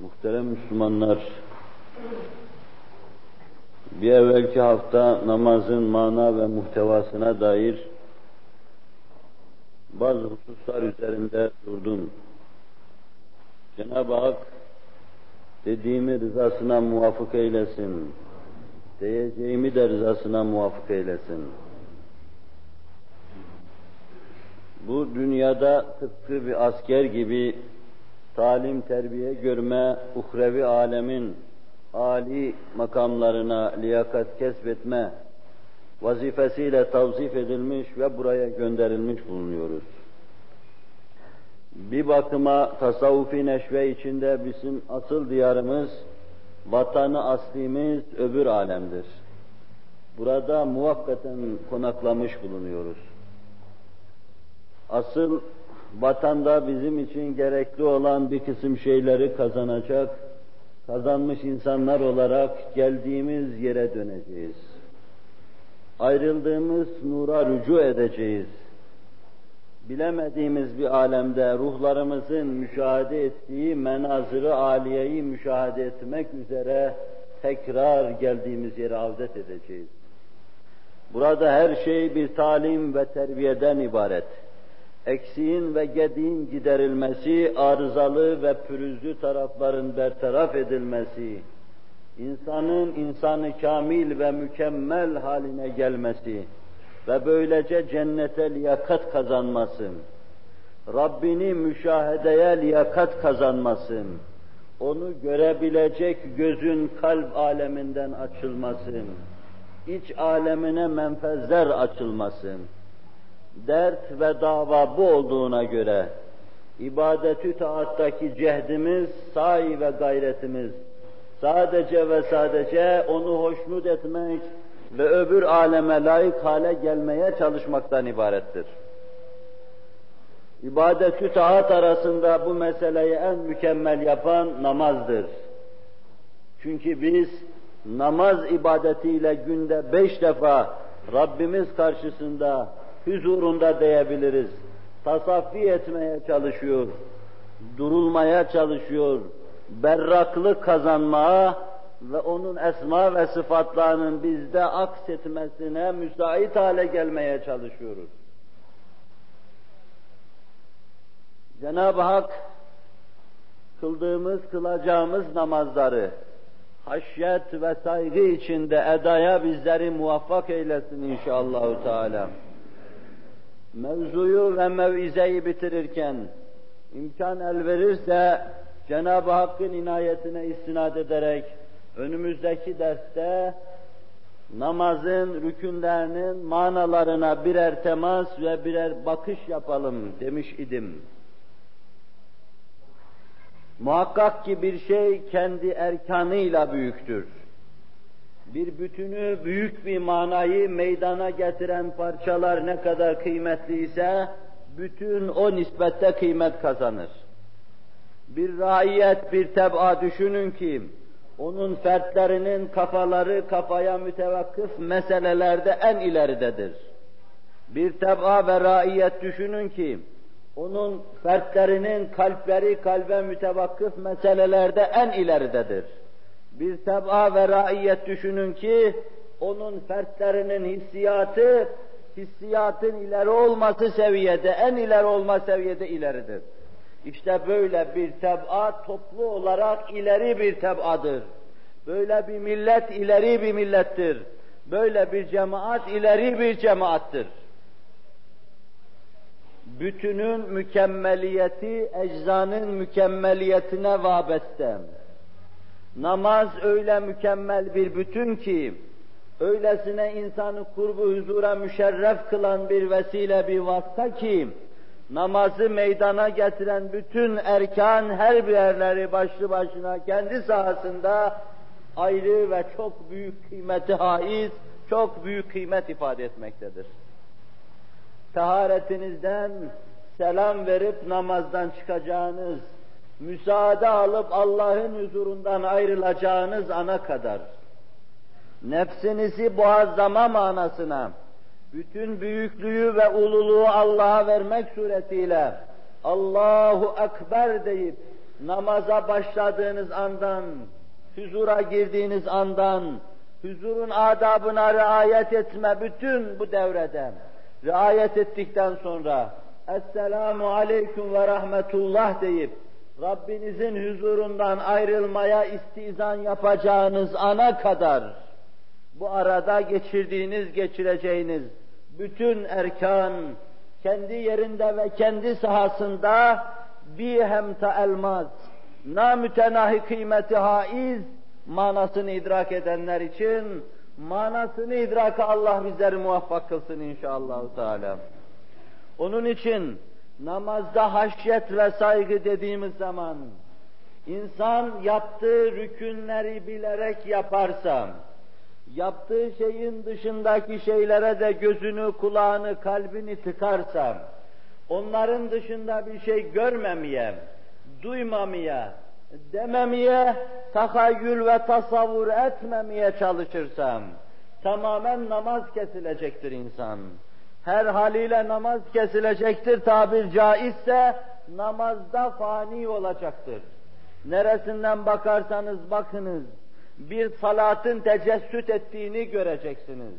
Muhterem Müslümanlar, bir evvelki hafta namazın mana ve muhtevasına dair bazı hususlar üzerinde durdum. Cenab-ı Hak dediğimi rızasına muvafık eylesin, diyeceğimi de rızasına muvafık eylesin. Bu dünyada tıpkı bir asker gibi talim, terbiye görme, uhrevi alemin âli makamlarına liyakat kesbetme vazifesiyle tavzif edilmiş ve buraya gönderilmiş bulunuyoruz. Bir bakıma tasavvufi neşve içinde bizim asıl diyarımız, vatanı aslimiz öbür alemdir. Burada muvakkaten konaklamış bulunuyoruz. Asıl vatanda bizim için gerekli olan bir kısım şeyleri kazanacak, kazanmış insanlar olarak geldiğimiz yere döneceğiz. Ayrıldığımız nura rücu edeceğiz. Bilemediğimiz bir alemde ruhlarımızın müşahede ettiği menazırı aliyeyi müşahede etmek üzere tekrar geldiğimiz yere avdet edeceğiz. Burada her şey bir talim ve terbiyeden ibaret eksiğin ve gediğin giderilmesi, arızalı ve pürüzlü tarafların bertaraf edilmesi, insanın insanı kamil ve mükemmel haline gelmesi ve böylece cennete liyakat kazanması, Rabbini müşahedeye liyakat kazanması, onu görebilecek gözün kalp aleminden açılması, iç alemine menfezler açılması, dert ve dava bu olduğuna göre ibadetü taattaki cehdimiz, sahi ve gayretimiz sadece ve sadece onu hoşnut etmek ve öbür aleme layık hale gelmeye çalışmaktan ibarettir. İbadetü taat arasında bu meseleyi en mükemmel yapan namazdır. Çünkü biz namaz ibadetiyle günde beş defa Rabbimiz karşısında huzurunda diyebiliriz. Tasaffi etmeye çalışıyor, durulmaya çalışıyor, berraklık kazanmaya ve onun esma ve sıfatlarının bizde aksetmesine müsait hale gelmeye çalışıyoruz. Cenab-ı Hak kıldığımız, kılacağımız namazları haşyet ve saygı içinde edaya bizleri muvaffak eylesin inşallahü teala mevzuyu ve mevizeyi bitirirken imkan el verirse Cenab-ı Hakk'ın inayetine istinad ederek önümüzdeki derste namazın rükünlerinin manalarına birer temas ve birer bakış yapalım demiş idim. Muhakkak ki bir şey kendi erkanıyla büyüktür bir bütünü, büyük bir manayı meydana getiren parçalar ne kadar kıymetli ise, bütün o nispette kıymet kazanır. Bir raiyet, bir teb'a düşünün ki, onun fertlerinin kafaları kafaya mütevakkıf meselelerde en ileridedir. Bir teb'a ve raiyet düşünün ki, onun fertlerinin kalpleri kalbe mütevakkıf meselelerde en ileridedir bir teb'a ve raiyet düşünün ki, onun fertlerinin hissiyatı, hissiyatın ileri olması seviyede, en ileri olma seviyede ileridir. İşte böyle bir teb'a toplu olarak ileri bir teb'adır. Böyle bir millet ileri bir millettir. Böyle bir cemaat ileri bir cemaattır. Bütünün mükemmeliyeti, eczanın mükemmeliyetine vabeste. Namaz öyle mükemmel bir bütün ki, öylesine insanı kurbu huzura müşerref kılan bir vesile bir vasıta ki, namazı meydana getiren bütün erkan her birerleri başlı başına kendi sahasında ayrı ve çok büyük kıymeti haiz, çok büyük kıymet ifade etmektedir. Taharetinizden selam verip namazdan çıkacağınız, müsaade alıp Allah'ın huzurundan ayrılacağınız ana kadar, nefsinizi boğazlama manasına, bütün büyüklüğü ve ululuğu Allah'a vermek suretiyle, Allahu Ekber deyip, namaza başladığınız andan, huzura girdiğiniz andan, huzurun adabına riayet etme bütün bu devrede, riayet ettikten sonra, Esselamu Aleyküm ve Rahmetullah deyip, Rabbinizin huzurundan ayrılmaya istizan yapacağınız ana kadar, bu arada geçirdiğiniz, geçireceğiniz bütün erkan, kendi yerinde ve kendi sahasında bir hemta elmaz, namütenahi kıymeti haiz manasını idrak edenler için manasını idraka Allah bizleri muvaffak kılsın inşallah. Teala. Onun için namazda haşyet ve saygı dediğimiz zaman insan yaptığı rükünleri bilerek yaparsa, yaptığı şeyin dışındaki şeylere de gözünü, kulağını, kalbini tıkarsa, onların dışında bir şey görmemeye, duymamaya, dememeye, tahayyül ve tasavvur etmemeye çalışırsam, tamamen namaz kesilecektir insan. Her haliyle namaz kesilecektir, tabir caizse namazda fani olacaktır. Neresinden bakarsanız bakınız, bir salatın tecessüt ettiğini göreceksiniz.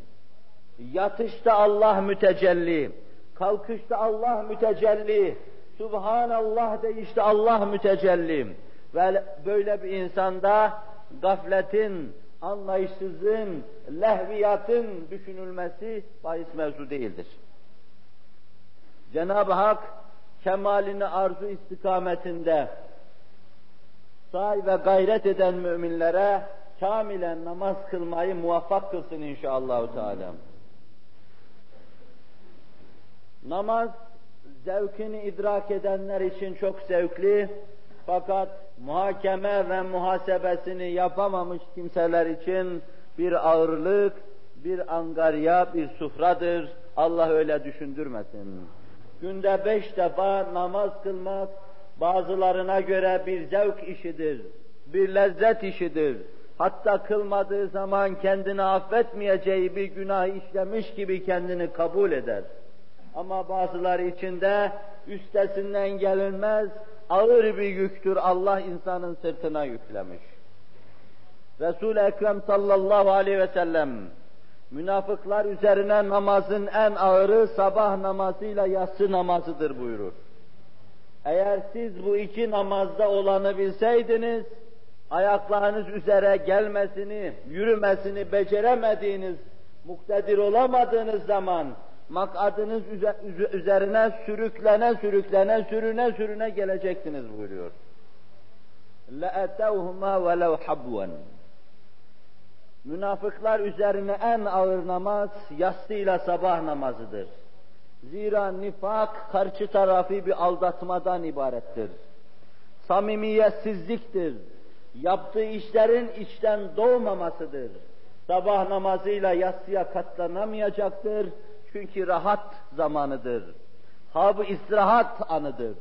Yatışta Allah mütecelli, kalkışta Allah mütecelli, Subhanallah deyişte Allah mütecelli. Ve böyle bir insanda gafletin, anlayışsızlığın, lehviyatın düşünülmesi bahis mevzu değildir. Cenab-ı Hak kemalini arzu istikametinde say ve gayret eden müminlere kamilen namaz kılmayı muvaffak kılsın inşallah Teala. Namaz zevkini idrak edenler için çok zevkli fakat muhakeme ve muhasebesini yapamamış kimseler için bir ağırlık, bir angarya, bir sufradır. Allah öyle düşündürmesin. Günde beş defa namaz kılmak bazılarına göre bir zevk işidir, bir lezzet işidir. Hatta kılmadığı zaman kendini affetmeyeceği bir günah işlemiş gibi kendini kabul eder. Ama bazıları için de üstesinden gelinmez, ağır bir yüktür Allah insanın sırtına yüklemiş. Resul-i Ekrem sallallahu aleyhi ve sellem münafıklar üzerine namazın en ağırı sabah namazıyla yatsı namazıdır buyurur. Eğer siz bu iki namazda olanı bilseydiniz, ayaklarınız üzere gelmesini, yürümesini beceremediğiniz, muktedir olamadığınız zaman makadınız üzerine sürüklene sürüklene sürüne sürüne geleceksiniz buyuruyor. لَاَتَوْهُمَا وَلَوْ حَبْوًا Münafıklar üzerine en ağır namaz yatsıyla sabah namazıdır. Zira nifak karşı tarafı bir aldatmadan ibarettir. Samimiyetsizliktir. Yaptığı işlerin içten doğmamasıdır. Sabah namazıyla yatsıya katlanamayacaktır çünkü rahat zamanıdır. Hab-ı istirahat anıdır.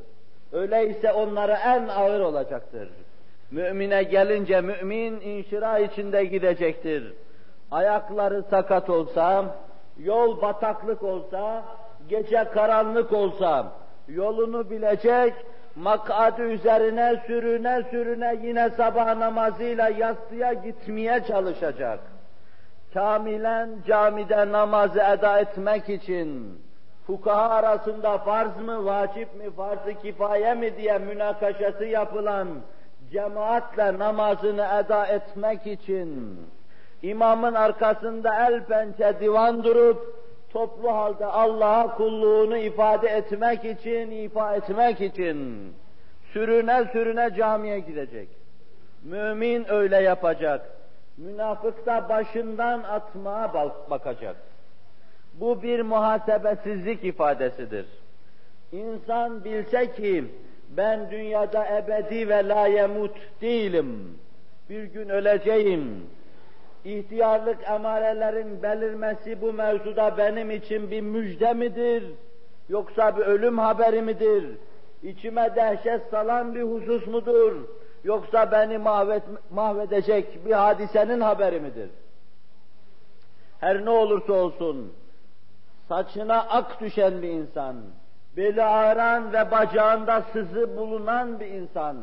Öyleyse onlara en ağır olacaktır. Mümine gelince mümin inşira içinde gidecektir. Ayakları sakat olsa, yol bataklık olsa, gece karanlık olsa, yolunu bilecek, makadı üzerine sürüne sürüne yine sabah namazıyla yastıya gitmeye çalışacak kamilen camide namazı eda etmek için fukaha arasında farz mı, vacip mi, farz-ı kifaye mi diye münakaşası yapılan cemaatle namazını eda etmek için imamın arkasında el pençe divan durup toplu halde Allah'a kulluğunu ifade etmek için, ifa etmek için sürüne sürüne camiye gidecek. Mümin öyle yapacak. Münafık da başından atmaya bakacak. Bu bir muhasebesizlik ifadesidir. İnsan bilse ki ben dünyada ebedi ve la yemut değilim. Bir gün öleceğim. İhtiyarlık emarelerin belirmesi bu mevzuda benim için bir müjde midir? Yoksa bir ölüm haberi midir? İçime dehşet salan bir husus mudur? Yoksa beni mahvet, mahvedecek bir hadisenin haberi midir? Her ne olursa olsun, saçına ak düşen bir insan, beli ağıran ve bacağında sızı bulunan bir insan,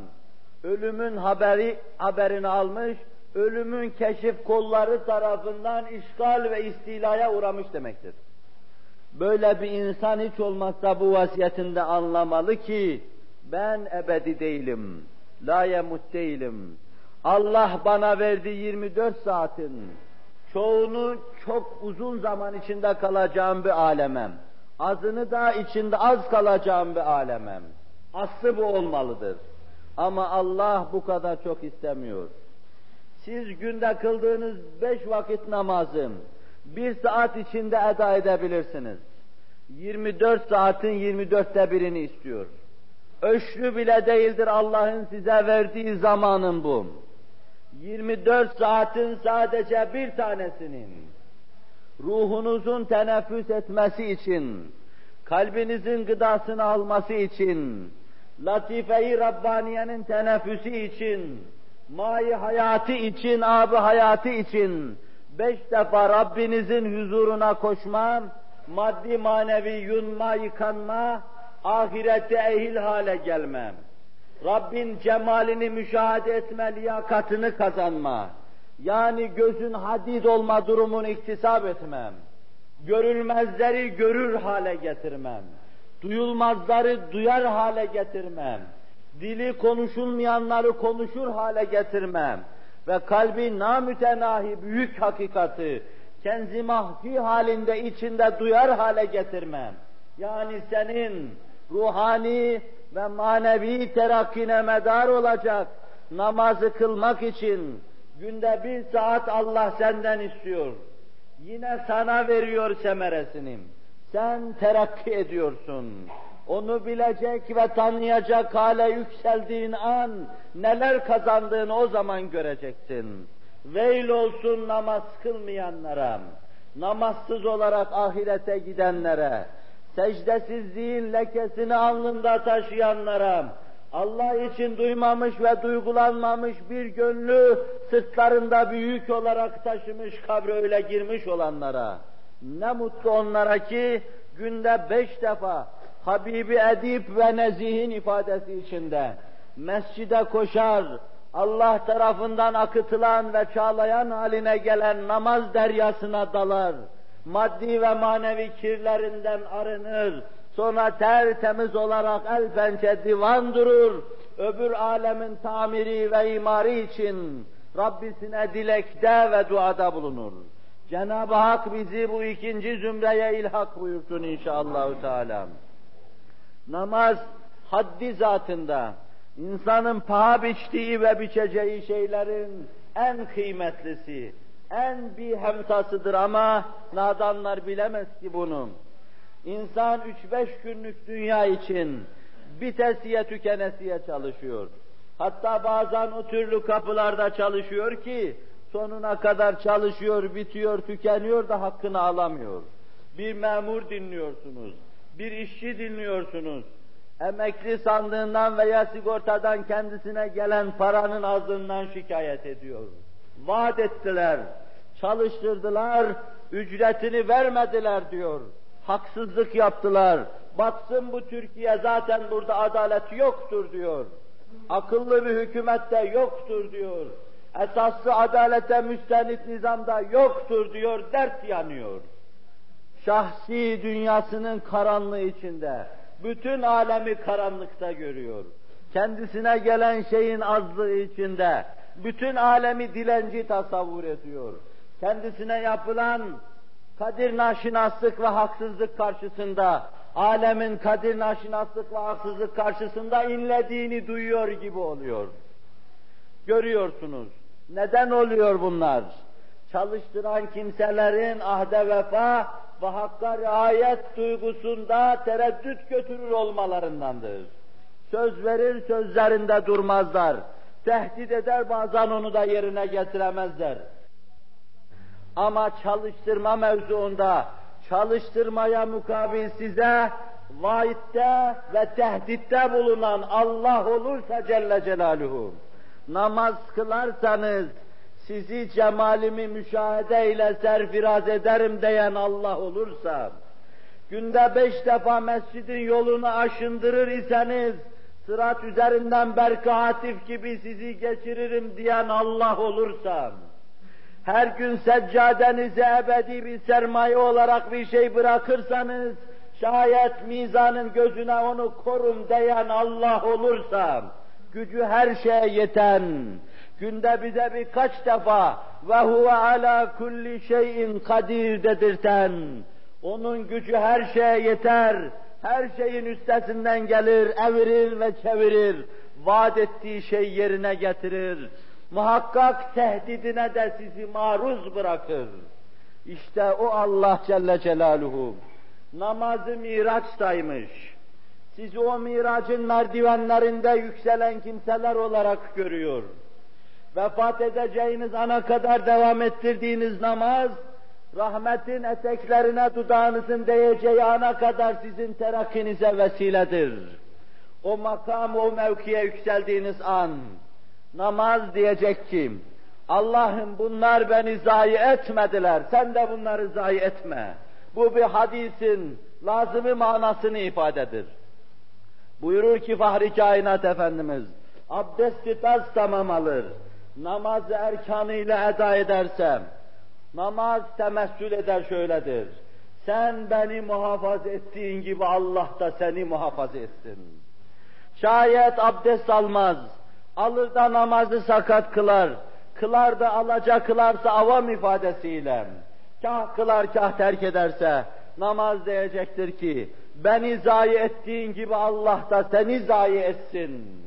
ölümün haberi haberini almış, ölümün keşif kolları tarafından işgal ve istilaya uğramış demektir. Böyle bir insan hiç olmazsa bu vasiyetinde anlamalı ki ben ebedi değilim, la yemut değilim. Allah bana verdi 24 saatin, çoğunu çok uzun zaman içinde kalacağım bir alemem. Azını da içinde az kalacağım bir alemem. Aslı bu olmalıdır. Ama Allah bu kadar çok istemiyor. Siz günde kıldığınız beş vakit namazın bir saat içinde eda edebilirsiniz. 24 saatin 24'te birini istiyor. Öşrü bile değildir Allah'ın size verdiği zamanın bu. 24 saatin sadece bir tanesinin ruhunuzun teneffüs etmesi için, kalbinizin gıdasını alması için, latife-i Rabbaniye'nin teneffüsü için, mai hayatı için, abı hayatı için beş defa Rabbinizin huzuruna koşma, maddi manevi yunma, yıkanma, ahirette ehil hale gelmem. Rabbin cemalini müşahede etme, liyakatını kazanma. Yani gözün hadid olma durumunu iktisap etmem. Görülmezleri görür hale getirmem. Duyulmazları duyar hale getirmem. Dili konuşulmayanları konuşur hale getirmem. Ve kalbi namütenahi büyük hakikati, kenzi mahfi halinde içinde duyar hale getirmem. Yani senin ruhani ve manevi terakkine medar olacak namazı kılmak için günde bir saat Allah senden istiyor. Yine sana veriyor semeresini. Sen terakki ediyorsun. Onu bilecek ve tanıyacak hale yükseldiğin an neler kazandığını o zaman göreceksin. Veil olsun namaz kılmayanlara, namazsız olarak ahirete gidenlere, secdesizliğin lekesini alnında taşıyanlara, Allah için duymamış ve duygulanmamış bir gönlü sırtlarında büyük olarak taşımış kabre öyle girmiş olanlara, ne mutlu onlara ki günde beş defa Habibi Edip ve Nezih'in ifadesi içinde mescide koşar, Allah tarafından akıtılan ve çağlayan haline gelen namaz deryasına dalar, maddi ve manevi kirlerinden arınır, sonra tertemiz olarak el pençe divan durur, öbür alemin tamiri ve imari için Rabbisine dilekte ve duada bulunur. Cenab-ı Hak bizi bu ikinci zümreye ilhak buyursun inşallah Teala. Namaz haddi zatında insanın paha biçtiği ve biçeceği şeylerin en kıymetlisi, en bir hemtasıdır ama nadanlar bilemez ki bunu. İnsan üç beş günlük dünya için bitesiye tükenesiye çalışıyor. Hatta bazen o türlü kapılarda çalışıyor ki sonuna kadar çalışıyor, bitiyor, tükeniyor da hakkını alamıyor. Bir memur dinliyorsunuz, bir işçi dinliyorsunuz. Emekli sandığından veya sigortadan kendisine gelen paranın azlığından şikayet ediyor. Vaat ettiler, çalıştırdılar, ücretini vermediler diyor. Haksızlık yaptılar. Batsın bu Türkiye zaten burada adalet yoktur diyor. Akıllı bir hükümette yoktur diyor. Esaslı adalete müstenit nizamda yoktur diyor, dert yanıyor. Şahsi dünyasının karanlığı içinde, bütün alemi karanlıkta görüyor. Kendisine gelen şeyin azlığı içinde, bütün alemi dilenci tasavvur ediyor. Kendisine yapılan kadir naşinaslık ve haksızlık karşısında, alemin kadir naşinaslık ve haksızlık karşısında inlediğini duyuyor gibi oluyor. Görüyorsunuz. Neden oluyor bunlar? Çalıştıran kimselerin ahde vefa ve hakka riayet duygusunda tereddüt götürür olmalarındandır. Söz verir, sözlerinde durmazlar. Tehdit eder, bazen onu da yerine getiremezler. Ama çalıştırma mevzuunda, çalıştırmaya mukabil size vaitte ve tehditte bulunan Allah olursa Celle Celaluhu, namaz kılarsanız sizi cemalimi müşahede ile serfiraz ederim diyen Allah olursa, günde beş defa mescidin yolunu aşındırır iseniz, sırat üzerinden berk hatif gibi sizi geçiririm diyen Allah olursa, her gün seccadenize ebedi bir sermaye olarak bir şey bırakırsanız, şayet mizanın gözüne onu korum diyen Allah olursa, gücü her şeye yeten, günde bize birkaç defa ve huve ala kulli şeyin kadir dedirten, onun gücü her şeye yeter, her şeyin üstesinden gelir, evirir ve çevirir, vaat ettiği şey yerine getirir. Muhakkak tehdidine de sizi maruz bırakır. İşte o Allah Celle Celaluhu namazı miraçtaymış. Sizi o miracın merdivenlerinde yükselen kimseler olarak görüyor. Vefat edeceğiniz ana kadar devam ettirdiğiniz namaz, rahmetin eteklerine dudağınızın değeceği ana kadar sizin terakkinize vesiledir. O makam, o mevkiye yükseldiğiniz an, namaz diyecek ki, Allah'ım bunlar beni zayi etmediler, sen de bunları zayi etme. Bu bir hadisin lazımı manasını ifadedir. Buyurur ki Fahri Kainat Efendimiz, abdesti taz tamam alır, namazı erkanıyla eda edersem, namaz temessül eder şöyledir. Sen beni muhafaza ettiğin gibi Allah da seni muhafaza etsin. Şayet abdest almaz, alır da namazı sakat kılar, kılar da alaca kılarsa avam ifadesiyle, kah kılar kah terk ederse, namaz diyecektir ki, beni zayi ettiğin gibi Allah da seni zayi etsin.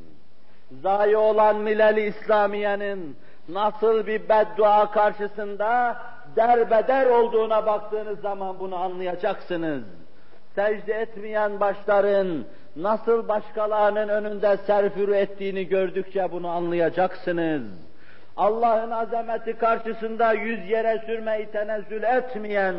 Zayi olan mileli İslamiye'nin nasıl bir beddua karşısında derbeder olduğuna baktığınız zaman bunu anlayacaksınız. Secde etmeyen başların nasıl başkalarının önünde serfürü ettiğini gördükçe bunu anlayacaksınız. Allah'ın azameti karşısında yüz yere sürmeyi tenezzül etmeyen,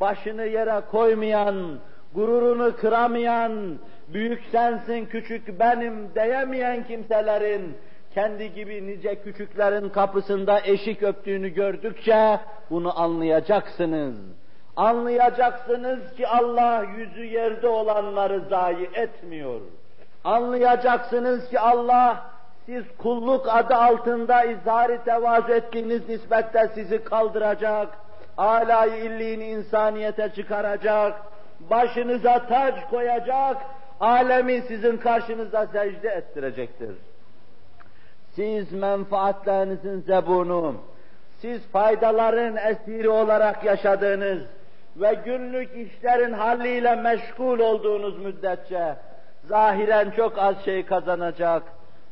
başını yere koymayan, gururunu kıramayan, büyük sensin küçük benim diyemeyen kimselerin kendi gibi nice küçüklerin kapısında eşik öptüğünü gördükçe bunu anlayacaksınız. Anlayacaksınız ki Allah yüzü yerde olanları zayi etmiyor. Anlayacaksınız ki Allah siz kulluk adı altında izhari tevazu ettiğiniz nispette sizi kaldıracak, alay illiğini insaniyete çıkaracak, başınıza tac koyacak, alemi sizin karşınıza secde ettirecektir. Siz menfaatlerinizin zebunu, siz faydaların esiri olarak yaşadığınız ve günlük işlerin halliyle meşgul olduğunuz müddetçe zahiren çok az şey kazanacak.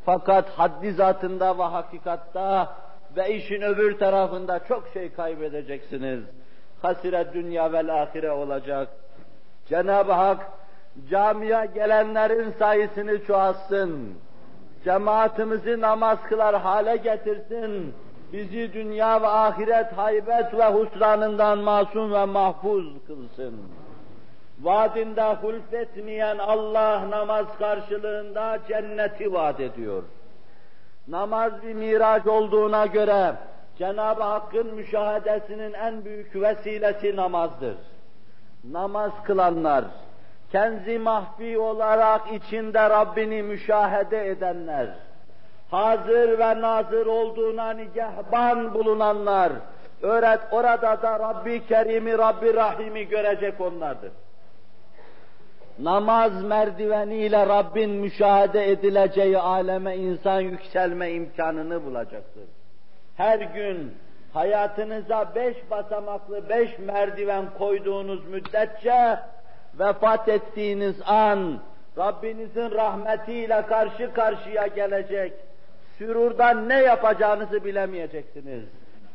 Fakat haddi zatında ve hakikatta ve işin öbür tarafında çok şey kaybedeceksiniz. Hasire dünya ve ahire olacak. Cenab-ı Hak camiye gelenlerin sayısını çoğalsın. Cemaatimizi namaz kılar hale getirsin. Bizi dünya ve ahiret haybet ve husranından masum ve mahfuz kılsın. Vaadinde hulfetmeyen Allah namaz karşılığında cenneti vaat ediyor. Namaz bir miraç olduğuna göre Cenab-ı Hakk'ın müşahedesinin en büyük vesilesi namazdır. Namaz kılanlar, kenzi mahfi olarak içinde Rabbini müşahede edenler, hazır ve nazır olduğuna nigahban bulunanlar, öğret orada da Rabbi Kerim'i, Rabbi Rahim'i görecek onlardır. Namaz merdiveniyle Rabbin müşahede edileceği aleme insan yükselme imkanını bulacaktır. Her gün hayatınıza beş basamaklı beş merdiven koyduğunuz müddetçe vefat ettiğiniz an Rabbinizin rahmetiyle karşı karşıya gelecek, sürurdan ne yapacağınızı bilemeyeceksiniz.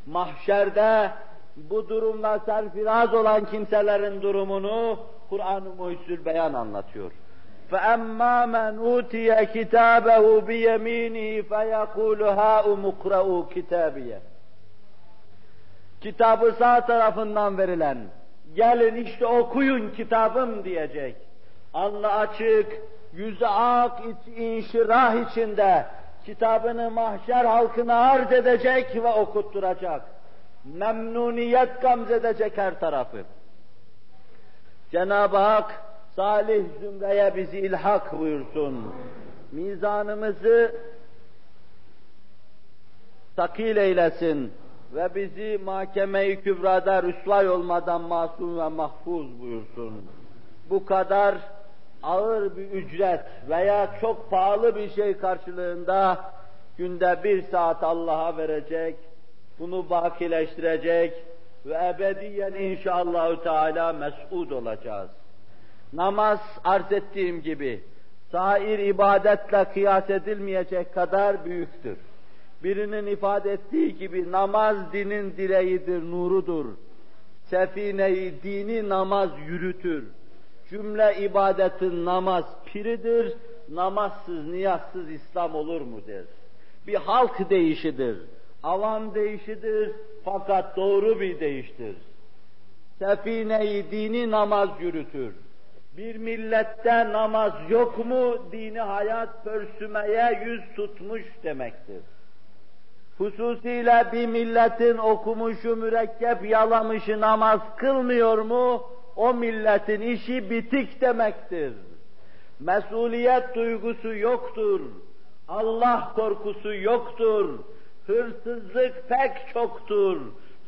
Mahşerde bu durumla serfiraz olan kimselerin durumunu Kur'an-ı Muhyüzül Beyan anlatıyor. فَأَمَّا مَنْ اُوتِيَ كِتَابَهُ بِيَم۪ينِهِ فَيَقُولُ هَا اُمُقْرَؤُ كِتَابِيَ Kitabı sağ tarafından verilen, gelin işte okuyun kitabım diyecek. Alnı açık, yüzü ak, iç, inşirah içinde kitabını mahşer halkına arz edecek ve okutturacak. Memnuniyet gamzedecek her tarafı. Cenab-ı Hak salih zümreye bizi ilhak buyursun. mizanımızı takil eylesin ve bizi mahkeme-i kübrada rüsvay olmadan masum ve mahfuz buyursun. Bu kadar ağır bir ücret veya çok pahalı bir şey karşılığında günde bir saat Allah'a verecek, bunu bakileştirecek ve ebediyen inşallahü teala mes'ud olacağız. Namaz arz ettiğim gibi sair ibadetle kıyas edilmeyecek kadar büyüktür. Birinin ifade ettiği gibi namaz dinin direğidir, nurudur. Sefineyi dini namaz yürütür. Cümle ibadetin namaz piridir. Namazsız, niyazsız İslam olur mu der. Bir halk değişidir. Avam değişidir fakat doğru bir değiştir. Sefineyi dini namaz yürütür. Bir millette namaz yok mu dini hayat pörsümeye yüz tutmuş demektir. Hususiyle bir milletin okumuşu mürekkep yalamışı namaz kılmıyor mu o milletin işi bitik demektir. Mesuliyet duygusu yoktur. Allah korkusu yoktur. Hırsızlık pek çoktur.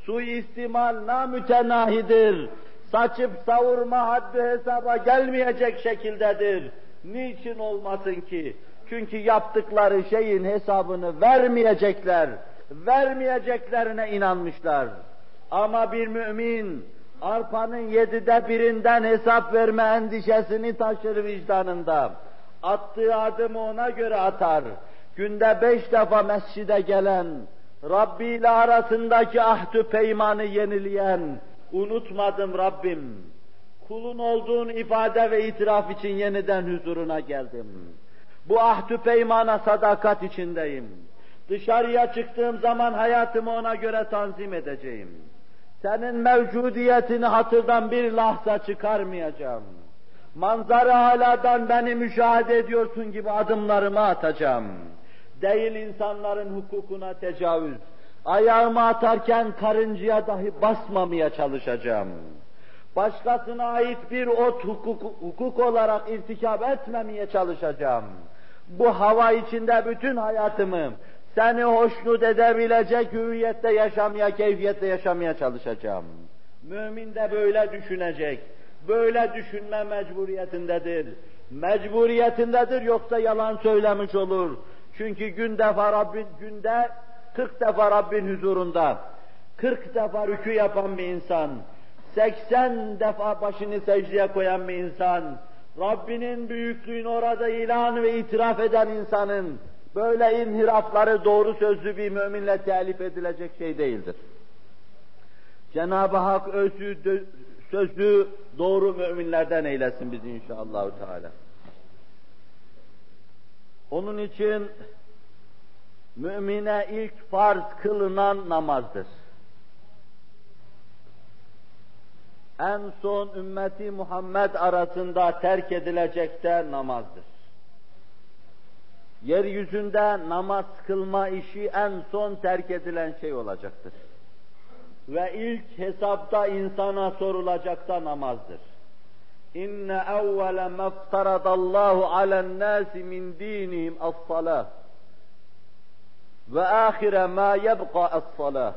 Suistimal namütenahidir. Saçıp savurma haddi hesaba gelmeyecek şekildedir. Niçin olmasın ki? Çünkü yaptıkları şeyin hesabını vermeyecekler. Vermeyeceklerine inanmışlar. Ama bir mümin arpanın yedide birinden hesap verme endişesini taşır vicdanında. Attığı adımı ona göre atar. Günde beş defa mescide gelen, Rabbi ile arasındaki ahdü peymanı yenileyen, unutmadım Rabbim, kulun olduğun ifade ve itiraf için yeniden huzuruna geldim. Bu ahdü peymana sadakat içindeyim. Dışarıya çıktığım zaman hayatımı ona göre tanzim edeceğim. Senin mevcudiyetini hatırdan bir lahza çıkarmayacağım. Manzara haladan beni müşahede ediyorsun gibi adımlarımı atacağım. Değil insanların hukukuna tecavüz. Ayağımı atarken karıncaya dahi basmamaya çalışacağım. Başkasına ait bir ot hukuk, hukuk olarak irtikap etmemeye çalışacağım. Bu hava içinde bütün hayatımı seni hoşnut edebilecek hüviyette yaşamaya, keyfiyette yaşamaya çalışacağım. Mümin de böyle düşünecek. Böyle düşünme mecburiyetindedir. Mecburiyetindedir yoksa yalan söylemiş olur. Çünkü gün defa Rabbin, günde 40 defa Rabbin huzurunda, 40 defa rükû yapan bir insan, 80 defa başını secdeye koyan bir insan, Rabbinin büyüklüğünü orada ilan ve itiraf eden insanın böyle inhirafları doğru sözlü bir müminle telif edilecek şey değildir. Cenab-ı Hak özü, sözlü doğru müminlerden eylesin bizi inşallah. Teala. Onun için mümine ilk farz kılınan namazdır. En son ümmeti Muhammed arasında terk edilecek de namazdır. Yeryüzünde namaz kılma işi en son terk edilen şey olacaktır. Ve ilk hesapta insana sorulacak da namazdır. İnne evvele meftaradallahu alen nasi min dinihim as-salah ve ahire ma yebqa as-salah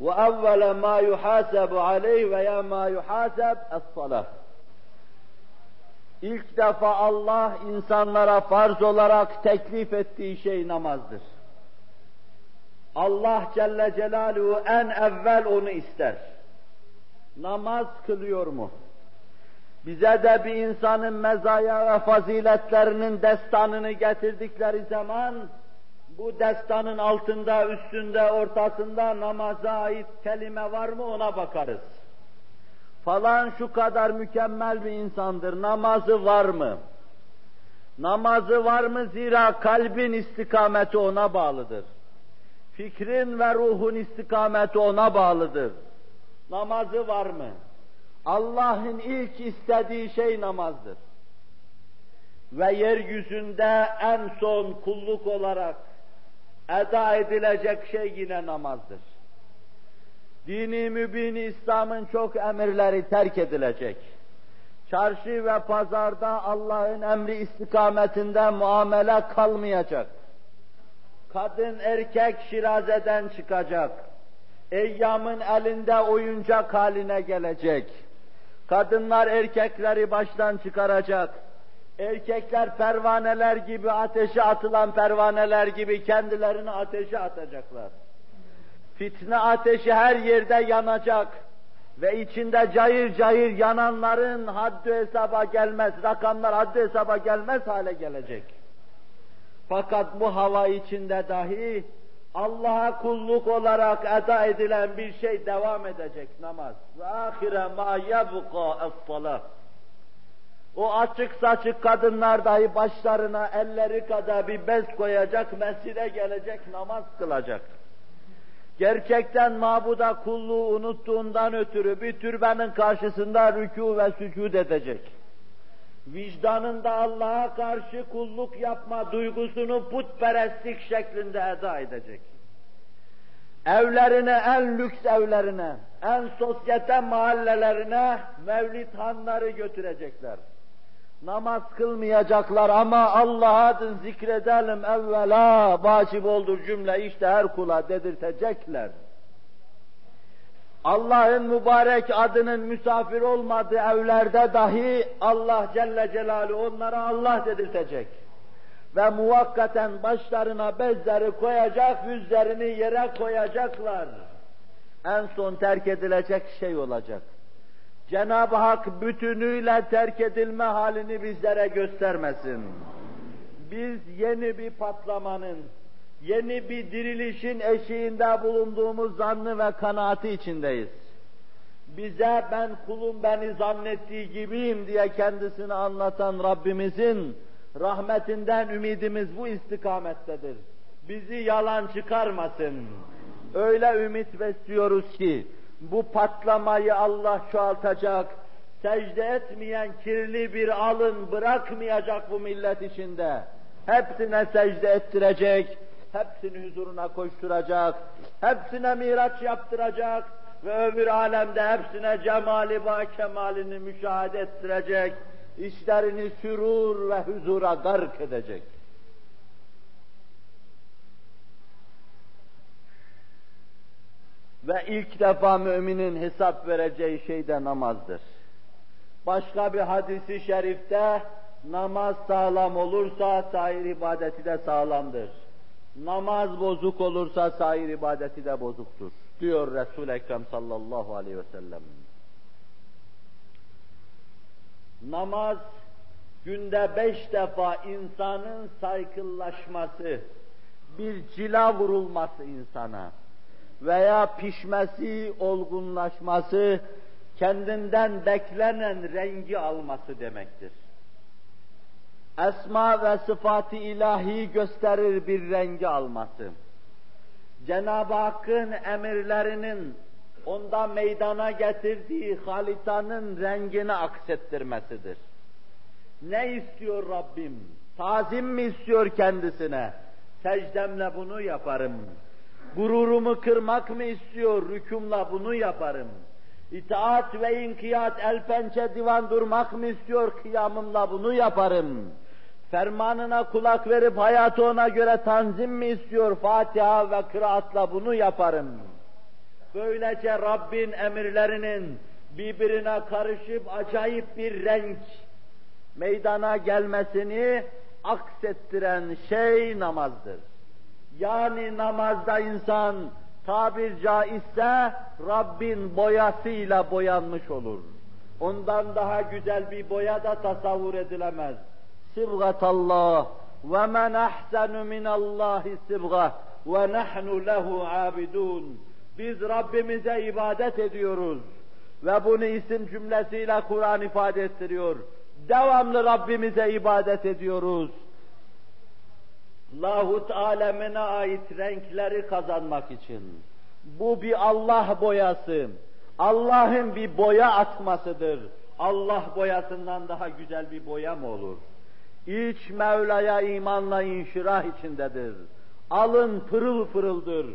ve evvele ma yuhasabu aleyh ve ya ma yuhasab as-salah İlk defa Allah insanlara farz olarak teklif ettiği şey namazdır. Allah Celle Celaluhu en evvel onu ister. Namaz kılıyor mu? Bize de bir insanın mezaya ve faziletlerinin destanını getirdikleri zaman bu destanın altında, üstünde, ortasında namaza ait kelime var mı ona bakarız. Falan şu kadar mükemmel bir insandır, namazı var mı? Namazı var mı zira kalbin istikameti ona bağlıdır. Fikrin ve ruhun istikameti ona bağlıdır. Namazı var mı? Allah'ın ilk istediği şey namazdır. Ve yeryüzünde en son kulluk olarak eda edilecek şey yine namazdır. Dini mübin İslam'ın çok emirleri terk edilecek. çarşı ve pazarda Allah'ın emri istikametinde muamele kalmayacak. Kadın erkek şirazeden çıkacak. Eyyamın elinde oyuncak haline gelecek. Kadınlar erkekleri baştan çıkaracak. Erkekler pervaneler gibi ateşe atılan pervaneler gibi kendilerini ateşe atacaklar. Fitne ateşi her yerde yanacak ve içinde cayır cayır yananların haddi hesaba gelmez, rakamlar haddi hesaba gelmez hale gelecek. Fakat bu hava içinde dahi Allah'a kulluk olarak eda edilen bir şey devam edecek namaz. Ahire ma yebqa es O açık saçık kadınlar dahi başlarına elleri kadar bir bez koyacak, mescide gelecek, namaz kılacak. Gerçekten mabuda kulluğu unuttuğundan ötürü bir türbenin karşısında rükû ve sücud edecek. Vicdanında Allah'a karşı kulluk yapma duygusunu putperestlik şeklinde eda edecek. Evlerine, en lüks evlerine, en sosyete mahallelerine mevlid hanları götürecekler. Namaz kılmayacaklar ama Allah'a zikredelim evvela vacip olur cümle işte her kula dedirtecekler. Allah'ın mübarek adının misafir olmadığı evlerde dahi Allah Celle Celaluhu onlara Allah dedirtecek. Ve muvakkaten başlarına bezleri koyacak, yüzlerini yere koyacaklar. En son terk edilecek şey olacak. Cenab-ı Hak bütünüyle terk edilme halini bizlere göstermesin. Biz yeni bir patlamanın, yeni bir dirilişin eşiğinde bulunduğumuz zannı ve kanaati içindeyiz. Bize ben kulum beni zannettiği gibiyim diye kendisini anlatan Rabbimizin rahmetinden ümidimiz bu istikamettedir. Bizi yalan çıkarmasın. Öyle ümit besliyoruz ki bu patlamayı Allah çoğaltacak, secde etmeyen kirli bir alın bırakmayacak bu millet içinde. Hepsine secde ettirecek, hepsini huzuruna koşturacak, hepsine miraç yaptıracak ve öbür alemde hepsine cemali ba kemalini müşahede ettirecek, işlerini sürur ve huzura gark edecek. Ve ilk defa müminin hesap vereceği şey de namazdır. Başka bir hadisi şerifte namaz sağlam olursa sair ibadeti de sağlamdır. Namaz bozuk olursa sair ibadeti de bozuktur. Diyor Resul-i Ekrem sallallahu aleyhi ve sellem. Namaz günde beş defa insanın saykıllaşması, bir cila vurulması insana veya pişmesi, olgunlaşması, kendinden beklenen rengi alması demektir. Esma ve sıfatı ilahi gösterir bir rengi alması. Cenab-ı Hakk'ın emirlerinin onda meydana getirdiği halitanın rengini aksettirmesidir. Ne istiyor Rabbim? Tazim mi istiyor kendisine? Secdemle bunu yaparım. Gururumu kırmak mı istiyor? Rükümla bunu yaparım. İtaat ve inkiyat el pençe divan durmak mı istiyor? Kıyamımla bunu yaparım. Fermanına kulak verip hayatı ona göre tanzim mi istiyor? Fatiha ve kıraatla bunu yaparım. Böylece Rabbin emirlerinin birbirine karışıp acayip bir renk meydana gelmesini aksettiren şey namazdır. Yani namazda insan tabir caizse Rabbin boyasıyla boyanmış olur. Ondan daha güzel bir boya da tasavvur edilemez. Sibgatallah ve men ahsenu minallahi sibgah ve nahnu lehu abidun. Biz Rabbimize ibadet ediyoruz. Ve bunu isim cümlesiyle Kur'an ifade ettiriyor. Devamlı Rabbimize ibadet ediyoruz lahut alemine ait renkleri kazanmak için. Bu bir Allah boyası. Allah'ın bir boya atmasıdır. Allah boyasından daha güzel bir boya mı olur? İç Mevla'ya imanla inşirah içindedir. Alın pırıl pırıldır.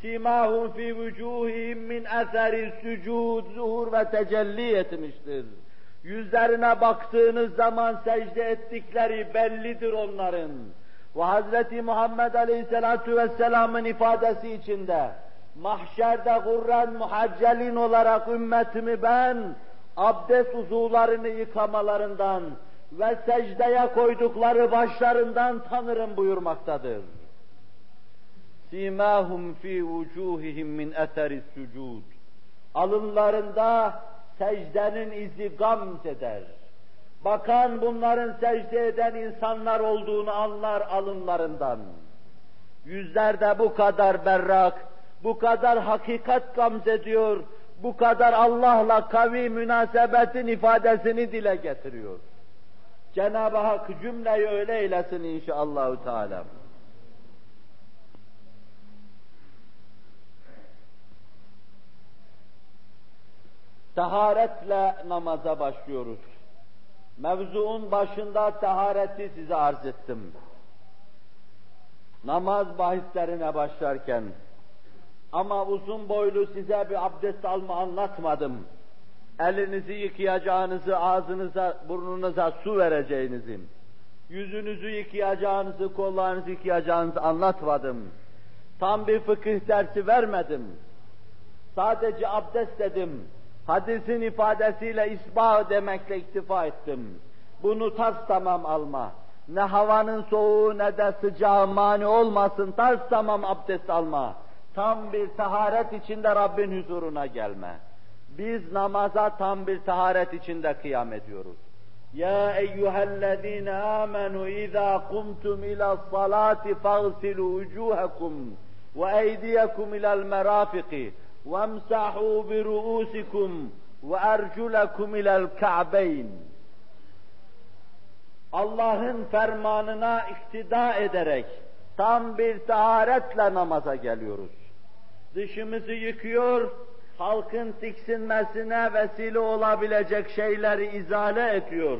Simahum fi vücuhihim min eseri sücud, zuhur ve tecelli etmiştir. Yüzlerine baktığınız zaman secde ettikleri bellidir onların. Ve Hz. Muhammed Aleyhisselatü Vesselam'ın ifadesi içinde, mahşerde gurren muhaccelin olarak ümmetimi ben, abdest uzuvlarını yıkamalarından ve secdeye koydukları başlarından tanırım buyurmaktadır. Simahum fi vucuhihim min eseri sucud. Alınlarında secdenin izi gamz eder. Bakan bunların secde eden insanlar olduğunu anlar alınlarından. Yüzlerde bu kadar berrak, bu kadar hakikat gamz ediyor, bu kadar Allah'la kavi münasebetin ifadesini dile getiriyor. Cenab-ı Hak cümleyi öyle eylesin inşallahü teala. Taharetle namaza başlıyoruz. Mevzuun başında tahareti size arz ettim. Namaz bahislerine başlarken ama uzun boylu size bir abdest alma anlatmadım. Elinizi yıkayacağınızı, ağzınıza, burnunuza su vereceğinizi, yüzünüzü yıkayacağınızı, kollarınızı yıkayacağınızı anlatmadım. Tam bir fıkıh dersi vermedim. Sadece abdest dedim hadisin ifadesiyle isbah demekle iktifa ettim. Bunu tas tamam alma. Ne havanın soğuğu ne de sıcağı mani olmasın, tas tamam abdest alma. Tam bir taharet içinde Rabbin huzuruna gelme. Biz namaza tam bir taharet içinde kıyam ediyoruz. Ya eyyühellezine amenu izâ kumtum ila salati fagsilu vucuhakum ve eydiyekum ila'l merafiqi وَامْسَحُوا بِرُؤُوسِكُمْ وَاَرْجُلَكُمْ اِلَى الْكَعْبَيْنِ Allah'ın fermanına iktida ederek tam bir taharetle namaza geliyoruz. Dışımızı yıkıyor, halkın tiksinmesine vesile olabilecek şeyleri izale ediyor.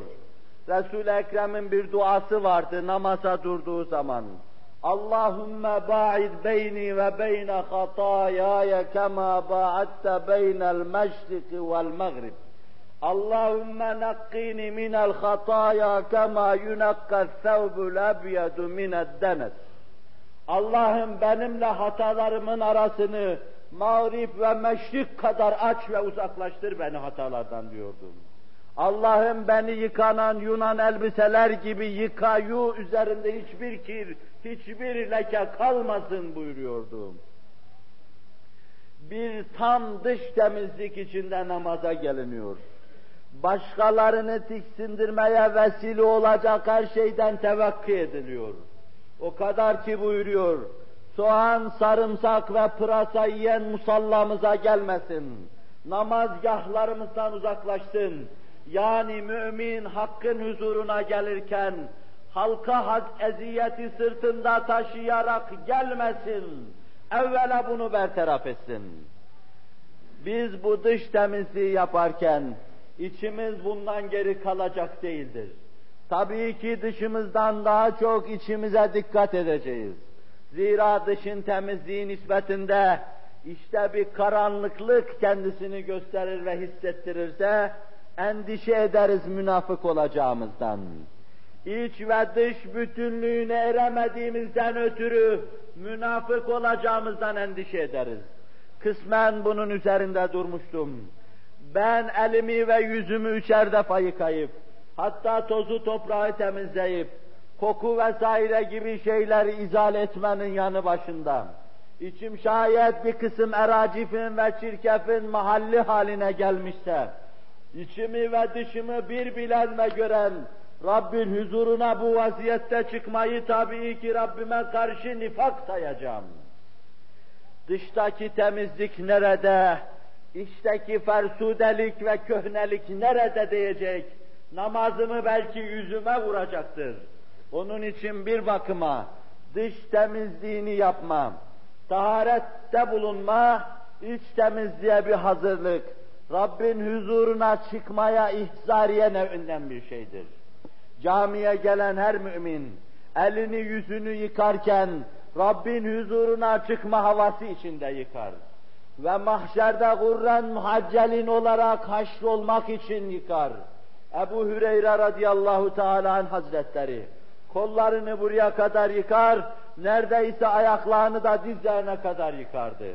Resul-i Ekrem'in bir duası vardı namaza durduğu zaman. Allahümme ba'id beyni ve beyne hatayaya kema ba'adte beynel meşriki vel mağrib. Allahümme nakkini minel hataya kema yunakka thevbul ebyedu mined denes. Allah'ım benimle hatalarımın arasını mağrib ve meşrik kadar aç ve uzaklaştır beni hatalardan diyordum. Allah'ım beni yıkanan Yunan elbiseler gibi yıkayu üzerinde hiçbir kir, hiçbir leke kalmasın buyuruyordum. Bir tam dış temizlik içinde namaza geliniyor. Başkalarını tiksindirmeye vesile olacak her şeyden tevakkı ediliyor. O kadar ki buyuruyor, soğan, sarımsak ve pırasa yiyen musallamıza gelmesin. Namazgahlarımızdan uzaklaşsın. Yani mümin hakkın huzuruna gelirken halka hak eziyeti sırtında taşıyarak gelmesin. Evvela bunu bertaraf etsin. Biz bu dış temizliği yaparken içimiz bundan geri kalacak değildir. Tabii ki dışımızdan daha çok içimize dikkat edeceğiz. Zira dışın temizliği nispetinde işte bir karanlıklık kendisini gösterir ve hissettirirse endişe ederiz münafık olacağımızdan iç ve dış bütünlüğüne eremediğimizden ötürü münafık olacağımızdan endişe ederiz. Kısmen bunun üzerinde durmuştum. Ben elimi ve yüzümü üçer defa yıkayıp, hatta tozu toprağı temizleyip, koku vesaire gibi şeyleri izale etmenin yanı başında, içim şayet bir kısım eracifin ve çirkefin mahalli haline gelmişse, içimi ve dışımı bir bilen ve gören, Rabbin huzuruna bu vaziyette çıkmayı tabii ki Rabbime karşı nifak sayacağım. Dıştaki temizlik nerede, içteki fersudelik ve köhnelik nerede diyecek, namazımı belki yüzüme vuracaktır. Onun için bir bakıma dış temizliğini yapma, taharette bulunma, iç temizliğe bir hazırlık, Rabbin huzuruna çıkmaya ihzariye nevinden bir şeydir. Camiye gelen her mümin elini yüzünü yıkarken Rabbin huzuruna çıkma havası içinde yıkar. Ve mahşerde gurren muhaccelin olarak olmak için yıkar. Ebu Hüreyre radıyallahu teala hazretleri kollarını buraya kadar yıkar, neredeyse ayaklarını da dizlerine kadar yıkardı.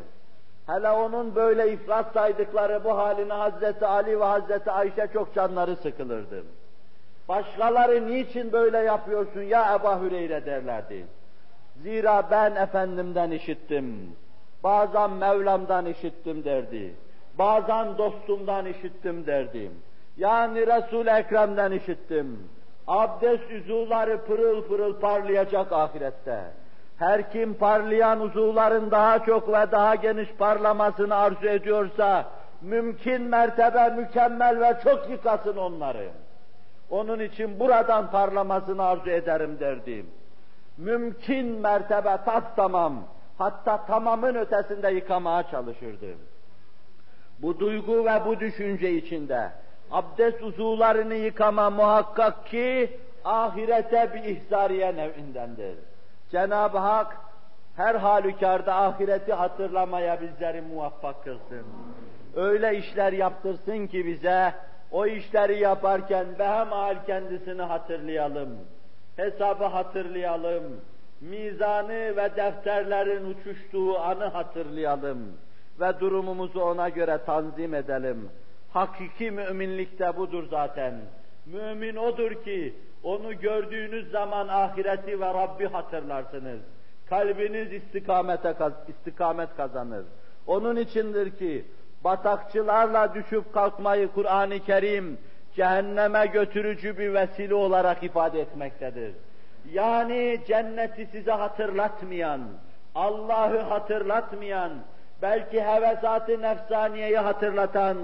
Hele onun böyle ifrat saydıkları bu halini Hazreti Ali ve Hazreti Ayşe çok canları sıkılırdı. Başkaları niçin böyle yapıyorsun ya Ebu Hüreyre derlerdi. Zira ben Efendimden işittim. Bazen Mevlam'dan işittim derdi. Bazen dostumdan işittim derdim. Yani Resul-i Ekrem'den işittim. Abdest uzuvları pırıl pırıl parlayacak ahirette. Her kim parlayan uzuvların daha çok ve daha geniş parlamasını arzu ediyorsa, mümkün mertebe mükemmel ve çok yıkasın onları. Onun için buradan parlamasını arzu ederim derdim. Mümkün mertebe tas tamam, hatta tamamın ötesinde yıkamaya çalışırdım. Bu duygu ve bu düşünce içinde abdest uzuvlarını yıkama muhakkak ki ahirete bir ihzariye nevindendir. Cenab-ı Hak her halükarda ahireti hatırlamaya bizleri muvaffak kılsın. Öyle işler yaptırsın ki bize, o işleri yaparken behemal kendisini hatırlayalım. Hesabı hatırlayalım. Mizanı ve defterlerin uçuştuğu anı hatırlayalım. Ve durumumuzu ona göre tanzim edelim. Hakiki müminlik de budur zaten. Mümin odur ki onu gördüğünüz zaman ahireti ve Rabbi hatırlarsınız. Kalbiniz istikamete istikamet kazanır. Onun içindir ki batakçılarla düşüp kalkmayı Kur'an-ı Kerim cehenneme götürücü bir vesile olarak ifade etmektedir. Yani cenneti size hatırlatmayan, Allah'ı hatırlatmayan, belki hevesat-ı nefsaniyeyi hatırlatan,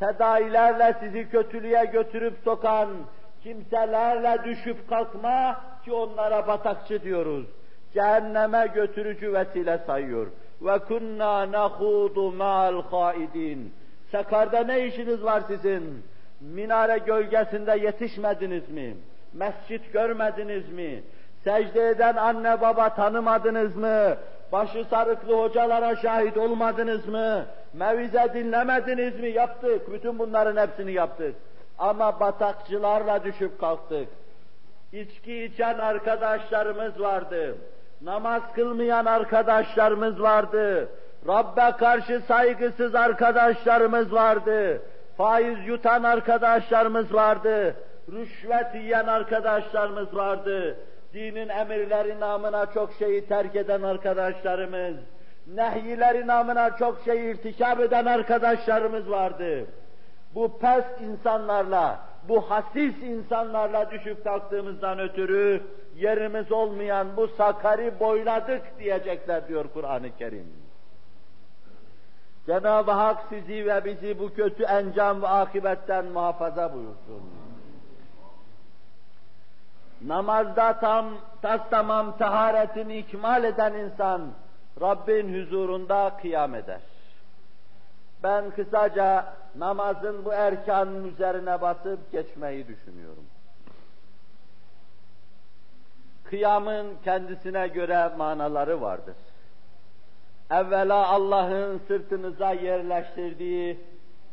tedailerle sizi kötülüğe götürüp sokan, kimselerle düşüp kalkma ki onlara batakçı diyoruz. Cehenneme götürücü vesile sayıyor. Ve kunna nahudu ma'al haidin. Sakarda ne işiniz var sizin? Minare gölgesinde yetişmediniz mi? Mescit görmediniz mi? Secde eden anne baba tanımadınız mı? Başı sarıklı hocalara şahit olmadınız mı? Mevize dinlemediniz mi? Yaptık. Bütün bunların hepsini yaptık. Ama batakçılarla düşüp kalktık. İçki içen arkadaşlarımız vardı. Namaz kılmayan arkadaşlarımız vardı. Rabbe karşı saygısız arkadaşlarımız vardı. Faiz yutan arkadaşlarımız vardı. Rüşvet yiyen arkadaşlarımız vardı. Dinin emirleri namına çok şeyi terk eden arkadaşlarımız, nehyileri namına çok şey irtikap eden arkadaşlarımız vardı. Bu pes insanlarla, bu hasis insanlarla düşüp kalktığımızdan ötürü yerimiz olmayan bu sakari boyladık diyecekler diyor Kur'an-ı Kerim. Cenab-ı Hak sizi ve bizi bu kötü encam ve akibetten muhafaza buyursun. Namazda tam, tas tamam taharetini ikmal eden insan, Rabbin huzurunda kıyam eder. Ben kısaca namazın bu erkanın üzerine basıp geçmeyi düşünüyorum. Kıyamın kendisine göre manaları vardır. Evvela Allah'ın sırtınıza yerleştirdiği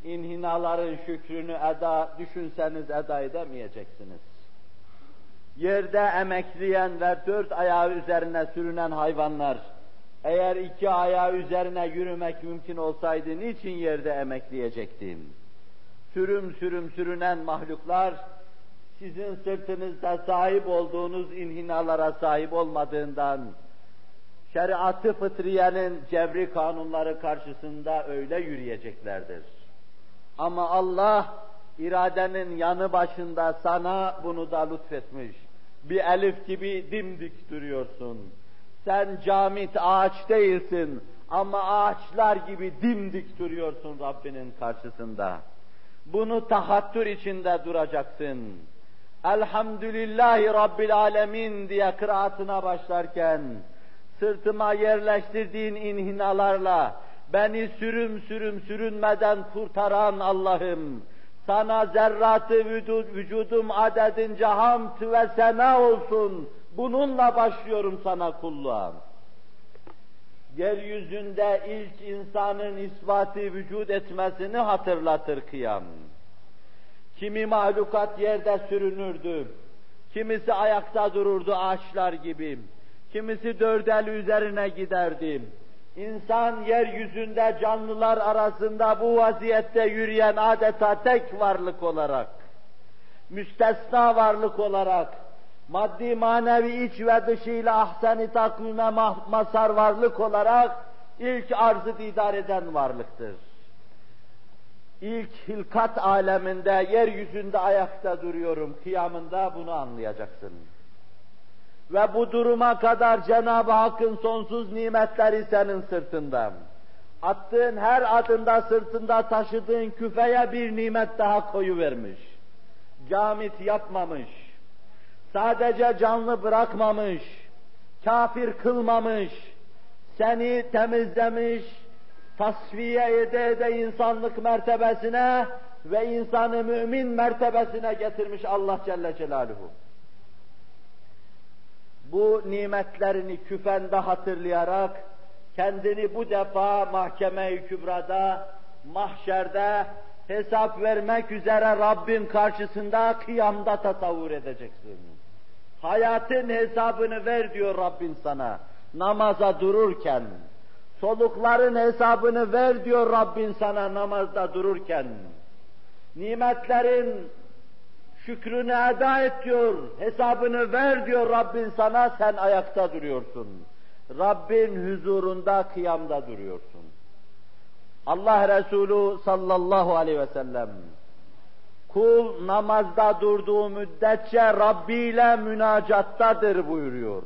inhinaların şükrünü eda, düşünseniz eda edemeyeceksiniz. Yerde emekleyen ve dört ayağı üzerine sürünen hayvanlar, eğer iki ayağı üzerine yürümek mümkün olsaydı niçin yerde emekleyecektim? Sürüm sürüm sürünen mahluklar, sizin sırtınızda sahip olduğunuz inhinalara sahip olmadığından, şeriatı fıtriyenin cebri kanunları karşısında öyle yürüyeceklerdir. Ama Allah iradenin yanı başında sana bunu da lütfetmiş. Bir elif gibi dimdik duruyorsun. Sen camit ağaç değilsin ama ağaçlar gibi dimdik duruyorsun Rabbinin karşısında. Bunu tahattür içinde duracaksın. Elhamdülillahi Rabbil Alemin diye kıraatına başlarken, sırtıma yerleştirdiğin inhinalarla beni sürüm sürüm sürünmeden kurtaran Allah'ım, sana zerratı vücud, vücudum adedince hamd ve sena olsun. Bununla başlıyorum sana kulluğa. Yeryüzünde ilk insanın ispatı vücut etmesini hatırlatır kıyam. Kimi mahlukat yerde sürünürdü. Kimisi ayakta dururdu ağaçlar gibi. Kimisi dört el üzerine giderdi. İnsan yeryüzünde canlılar arasında bu vaziyette yürüyen adeta tek varlık olarak, müstesna varlık olarak, maddi manevi iç ve dışıyla ahsen-i takvime masar varlık olarak ilk arzı didar eden varlıktır. İlk hilkat aleminde, yeryüzünde ayakta duruyorum kıyamında bunu anlayacaksın. Ve bu duruma kadar Cenab-ı Hakk'ın sonsuz nimetleri senin sırtında. Attığın her adında sırtında taşıdığın küfeye bir nimet daha koyu vermiş. Camit yapmamış. Sadece canlı bırakmamış. Kafir kılmamış. Seni temizlemiş, tasfiye ede ede insanlık mertebesine ve insanı mümin mertebesine getirmiş Allah Celle Celaluhu bu nimetlerini küfende hatırlayarak kendini bu defa mahkeme-i kübrada, mahşerde hesap vermek üzere Rabbin karşısında kıyamda tasavvur edeceksin. Hayatın hesabını ver diyor Rabbin sana namaza dururken. Solukların hesabını ver diyor Rabbin sana namazda dururken. Nimetlerin Şükrünü eda et diyor, hesabını ver diyor Rabbin sana, sen ayakta duruyorsun. Rabbin huzurunda, kıyamda duruyorsun. Allah Resulü sallallahu aleyhi ve sellem, kul namazda durduğu müddetçe Rabbi ile münacattadır buyuruyor.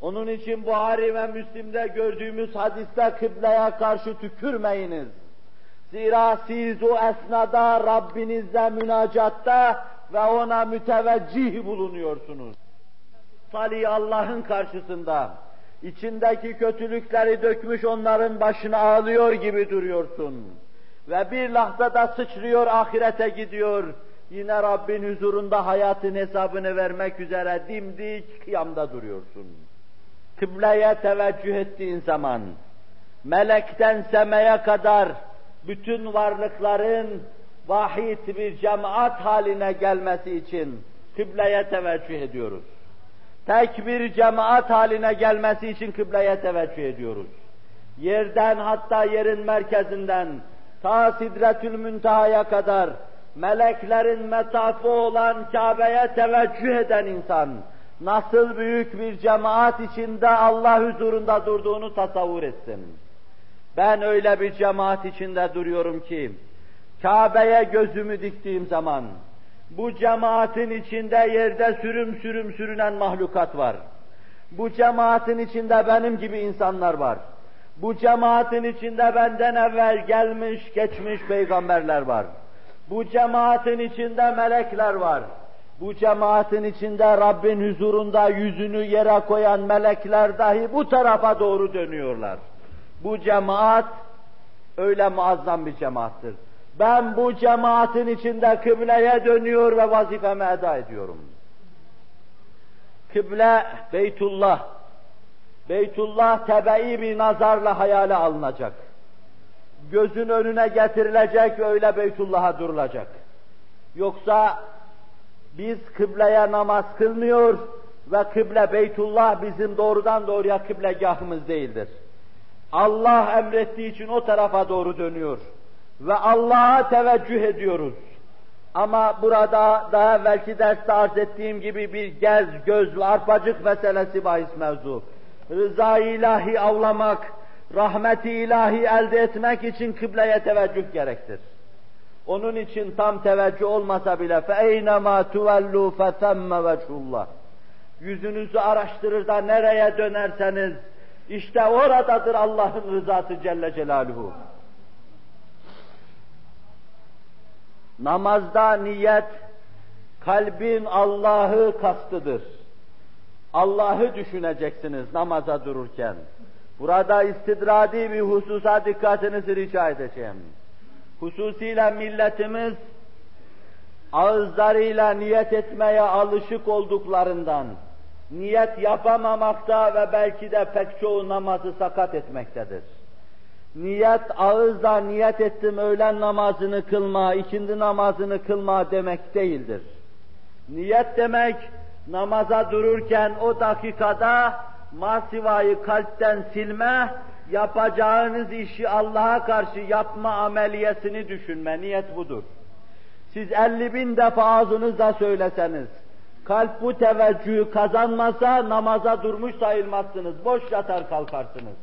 Onun için Buhari ve Müslim'de gördüğümüz hadiste kıbleye karşı tükürmeyiniz Zira siz o esnada Rabbinizle münacatta ve ona müteveccih bulunuyorsunuz. Salih Allah'ın karşısında içindeki kötülükleri dökmüş onların başına ağlıyor gibi duruyorsun. Ve bir lahzada sıçrıyor ahirete gidiyor. Yine Rabbin huzurunda hayatın hesabını vermek üzere dimdik kıyamda duruyorsun. Kıbleye teveccüh ettiğin zaman, melekten semeye kadar bütün varlıkların vahid bir cemaat haline gelmesi için kıbleye teveccüh ediyoruz. Tek bir cemaat haline gelmesi için kıbleye teveccüh ediyoruz. Yerden hatta yerin merkezinden ta Sidretül Münteha'ya kadar meleklerin metafı olan Kabe'ye teveccüh eden insan nasıl büyük bir cemaat içinde Allah huzurunda durduğunu tasavvur etsin. Ben öyle bir cemaat içinde duruyorum ki, Kabe'ye gözümü diktiğim zaman, bu cemaatin içinde yerde sürüm sürüm sürünen mahlukat var. Bu cemaatin içinde benim gibi insanlar var. Bu cemaatin içinde benden evvel gelmiş, geçmiş peygamberler var. Bu cemaatin içinde melekler var. Bu cemaatin içinde Rabbin huzurunda yüzünü yere koyan melekler dahi bu tarafa doğru dönüyorlar. Bu cemaat öyle muazzam bir cemaattır. Ben bu cemaatin içinde kıbleye dönüyor ve vazifemi eda ediyorum. Kıble Beytullah. Beytullah tebe'i bir nazarla hayale alınacak. Gözün önüne getirilecek öyle Beytullah'a durulacak. Yoksa biz kıbleye namaz kılmıyor ve kıble Beytullah bizim doğrudan doğruya kıblegahımız değildir. Allah emrettiği için o tarafa doğru dönüyor. Ve Allah'a teveccüh ediyoruz. Ama burada daha belki derste arz ettiğim gibi bir gez, göz ve arpacık meselesi bahis mevzu Rıza ilahi avlamak, rahmeti ilahi elde etmek için kıbleye teveccüh gerektir. Onun için tam teveccüh olmasa bile فَاَيْنَمَا تُوَلُّوا فَثَمَّ وَجْهُ Yüzünüzü araştırır da nereye dönerseniz işte oradadır Allah'ın rızası Celle Celaluhu. Namazda niyet, kalbin Allah'ı kastıdır. Allah'ı düşüneceksiniz namaza dururken. Burada istidradi bir hususa dikkatinizi rica edeceğim. Hususiyle milletimiz ağızlarıyla niyet etmeye alışık olduklarından, niyet yapamamakta ve belki de pek çoğu namazı sakat etmektedir. Niyet ağızla niyet ettim öğlen namazını kılma, ikindi namazını kılma demek değildir. Niyet demek namaza dururken o dakikada masivayı kalpten silme, yapacağınız işi Allah'a karşı yapma ameliyesini düşünme, niyet budur. Siz elli bin defa ağzınızla söyleseniz, kalp bu teveccühü kazanmasa namaza durmuş sayılmazsınız, boş yatar kalkarsınız.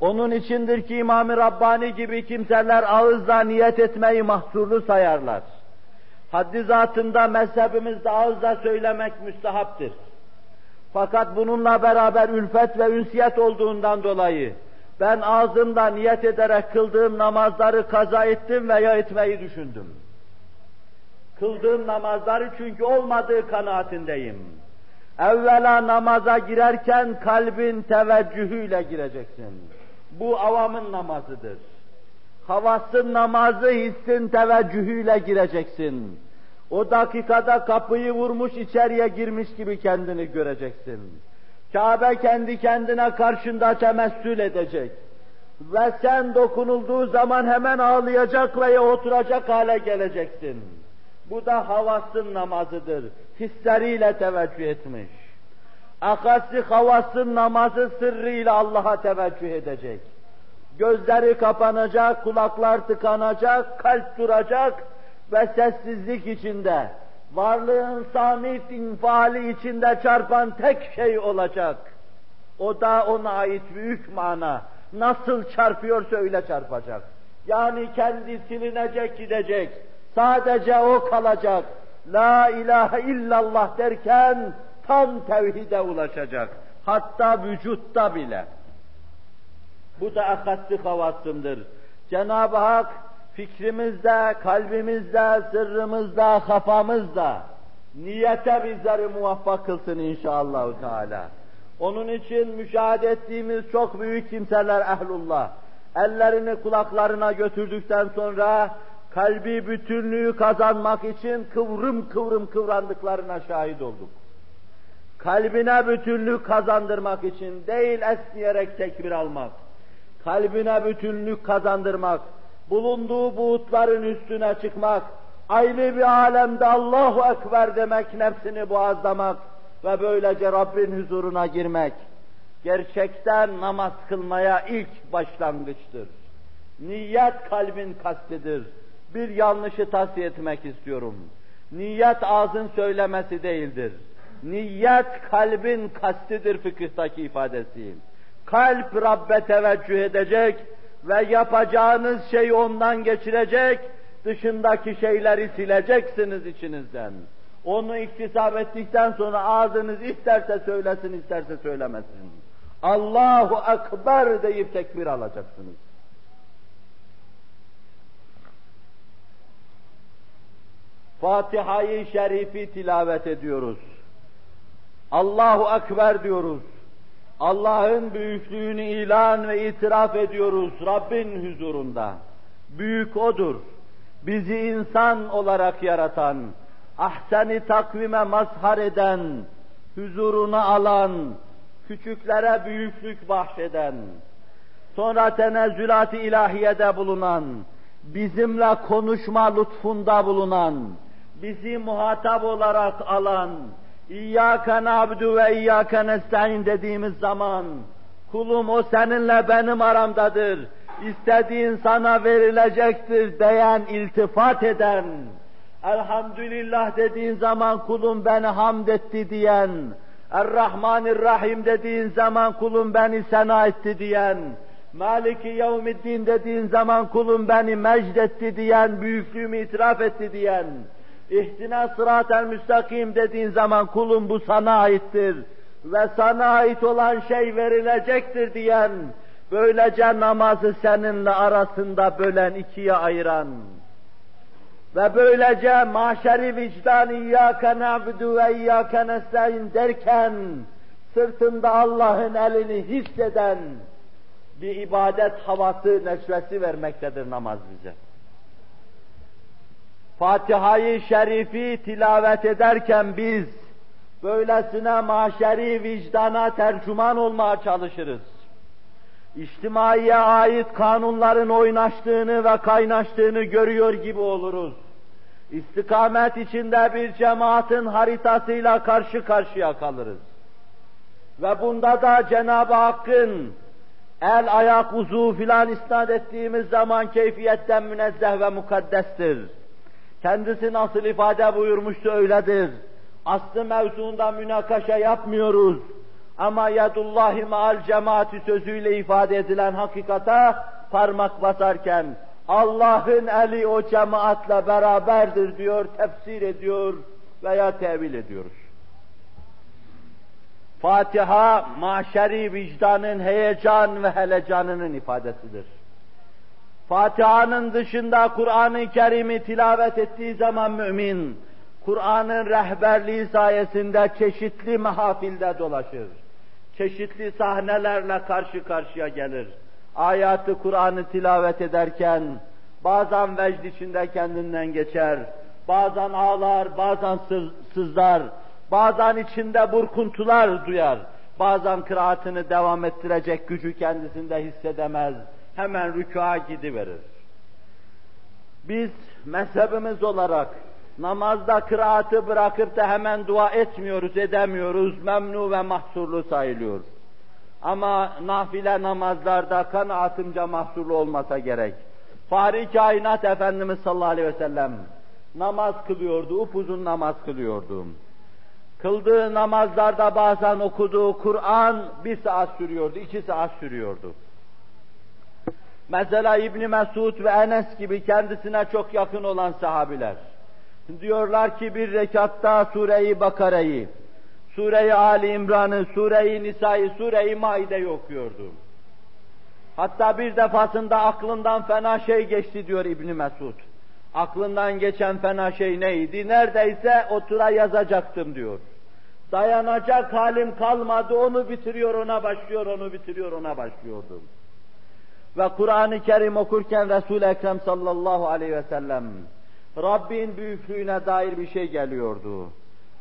Onun içindir ki İmam-ı Rabbani gibi kimseler ağızla niyet etmeyi mahsurlu sayarlar. Haddi zatında mezhebimizde ağızla söylemek müstehaptır. Fakat bununla beraber ülfet ve ünsiyet olduğundan dolayı ben ağzımda niyet ederek kıldığım namazları kaza ettim veya etmeyi düşündüm. Kıldığım namazları çünkü olmadığı kanaatindeyim. Evvela namaza girerken kalbin teveccühüyle gireceksin. Bu avamın namazıdır. Havasın namazı hissin teveccühüyle gireceksin. O dakikada kapıyı vurmuş içeriye girmiş gibi kendini göreceksin. Kabe kendi kendine karşında temessül edecek. Ve sen dokunulduğu zaman hemen ağlayacak veya oturacak hale geleceksin. Bu da havasın namazıdır. Hisleriyle teveccüh etmiş. Akası havasın namazı sırrıyla Allah'a teveccüh edecek. Gözleri kapanacak, kulaklar tıkanacak, kalp duracak ve sessizlik içinde, varlığın samit infali içinde çarpan tek şey olacak. O da ona ait büyük mana. Nasıl çarpıyorsa öyle çarpacak. Yani kendi silinecek gidecek. Sadece o kalacak. La ilahe illallah derken tam tevhide ulaşacak. Hatta vücutta bile. Bu da akassı havasımdır. Cenab-ı Hak fikrimizde, kalbimizde, sırrımızda, kafamızda niyete bizleri muvaffak kılsın inşallah Teala. Onun için müşahede ettiğimiz çok büyük kimseler ehlullah. Ellerini kulaklarına götürdükten sonra kalbi bütünlüğü kazanmak için kıvrım kıvrım kıvrandıklarına şahit olduk. Kalbine bütünlük kazandırmak için değil esniyerek tekbir almak, kalbine bütünlük kazandırmak, bulunduğu buğutların üstüne çıkmak, ayrı bir alemde Allahu Ekber demek, nefsini boğazlamak ve böylece Rabbin huzuruna girmek, gerçekten namaz kılmaya ilk başlangıçtır. Niyet kalbin kastidir. Bir yanlışı tavsiye etmek istiyorum. Niyet ağzın söylemesi değildir. Niyet kalbin kastidir fıkıhtaki ifadesi. Kalp Rabbe teveccüh edecek ve yapacağınız şeyi ondan geçirecek, dışındaki şeyleri sileceksiniz içinizden. Onu iktisap ettikten sonra ağzınız isterse söylesin, isterse söylemesin. Allahu Ekber deyip tekbir alacaksınız. Fatiha-i Şerif'i tilavet ediyoruz. Allahu Ekber diyoruz. Allah'ın büyüklüğünü ilan ve itiraf ediyoruz Rabbin huzurunda. Büyük O'dur. Bizi insan olarak yaratan, ahseni takvime mazhar eden, huzuruna alan, küçüklere büyüklük bahşeden, sonra tenezzülat-ı ilahiyede bulunan, bizimle konuşma lütfunda bulunan, bizi muhatap olarak alan, İyyâke na'budu ve iyyâke nesta'in dediğimiz zaman, kulum o seninle benim aramdadır, istediğin sana verilecektir diyen, iltifat eden, elhamdülillah dediğin zaman kulum beni hamd etti diyen, Er-Rahmanir-Rahim dediğin zaman kulum beni sena etti diyen, Maliki Yevmiddin dediğin zaman kulum beni mecd etti diyen, büyüklüğümü itiraf etti diyen, İhtina sıratel müstakim dediğin zaman kulum bu sana aittir ve sana ait olan şey verilecektir diyen, böylece namazı seninle arasında bölen ikiye ayıran ve böylece mahşeri vicdan İyyâke na'budu ve İyyâke nestaîn derken sırtında Allah'ın elini hisseden bir ibadet havası, neşvesi vermektedir namaz bize. Fatiha-i Şerif'i tilavet ederken biz böylesine maşeri vicdana tercüman olmaya çalışırız. içtimaiye ait kanunların oynaştığını ve kaynaştığını görüyor gibi oluruz. İstikamet içinde bir cemaatin haritasıyla karşı karşıya kalırız. Ve bunda da Cenab-ı Hakk'ın el, ayak, uzu filan isnat ettiğimiz zaman keyfiyetten münezzeh ve mukaddestir. Kendisi nasıl ifade buyurmuştu öyledir. Aslı mevzuunda münakaşa yapmıyoruz. Ama yadullahi maal cemaati sözüyle ifade edilen hakikata parmak basarken Allah'ın eli o cemaatle beraberdir diyor, tefsir ediyor veya tevil ediyoruz. Fatiha, maşeri vicdanın heyecan ve helecanının ifadesidir. Fatiha'nın dışında Kur'an-ı Kerim'i tilavet ettiği zaman mümin, Kur'an'ın rehberliği sayesinde çeşitli mahafilde dolaşır. Çeşitli sahnelerle karşı karşıya gelir. Ayatı Kur'an'ı tilavet ederken, bazen vecd içinde kendinden geçer, bazen ağlar, bazen sızlar, bazen içinde burkuntular duyar, bazen kıraatını devam ettirecek gücü kendisinde hissedemez, hemen rükûa gidiverir. Biz mezhebimiz olarak namazda kıraatı bırakıp da hemen dua etmiyoruz, edemiyoruz, memnu ve mahsurlu sayılıyor. Ama nafile namazlarda kanaatımca mahsurlu olmasa gerek. Fahri kainat Efendimiz sallallahu aleyhi ve sellem namaz kılıyordu, upuzun namaz kılıyordu. Kıldığı namazlarda bazen okuduğu Kur'an bir saat sürüyordu, iki saat sürüyordu. Mesela İbni Mesud ve Enes gibi kendisine çok yakın olan sahabiler. Diyorlar ki bir rekatta Sure-i Bakara'yı, Sure-i Ali İmran'ı, Sure-i Nisa'yı, Sure-i Maide'yi okuyordu. Hatta bir defasında aklından fena şey geçti diyor İbni Mesud. Aklından geçen fena şey neydi? Neredeyse otura yazacaktım diyor. Dayanacak halim kalmadı, onu bitiriyor, ona başlıyor, onu bitiriyor, ona başlıyordum. Ve Kur'an-ı Kerim okurken Resul-i Ekrem sallallahu aleyhi ve sellem Rabbin büyüklüğüne dair bir şey geliyordu.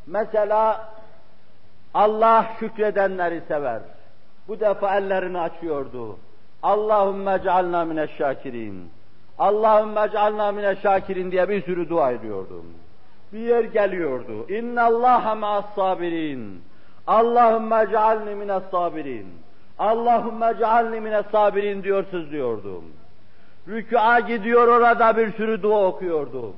Mesela Allah şükredenleri sever. Bu defa ellerini açıyordu. Allahümme cealna mineşşakirin. Allahümme cealna mineşşakirin diye bir sürü dua ediyordum. Bir yer geliyordu. İnna Allaha ma'as sabirin. Allahümme cealni mines sabirin. Allahümme cealni mines sabirin diyor sızlıyordum. Rükûa gidiyor orada bir sürü dua okuyordum.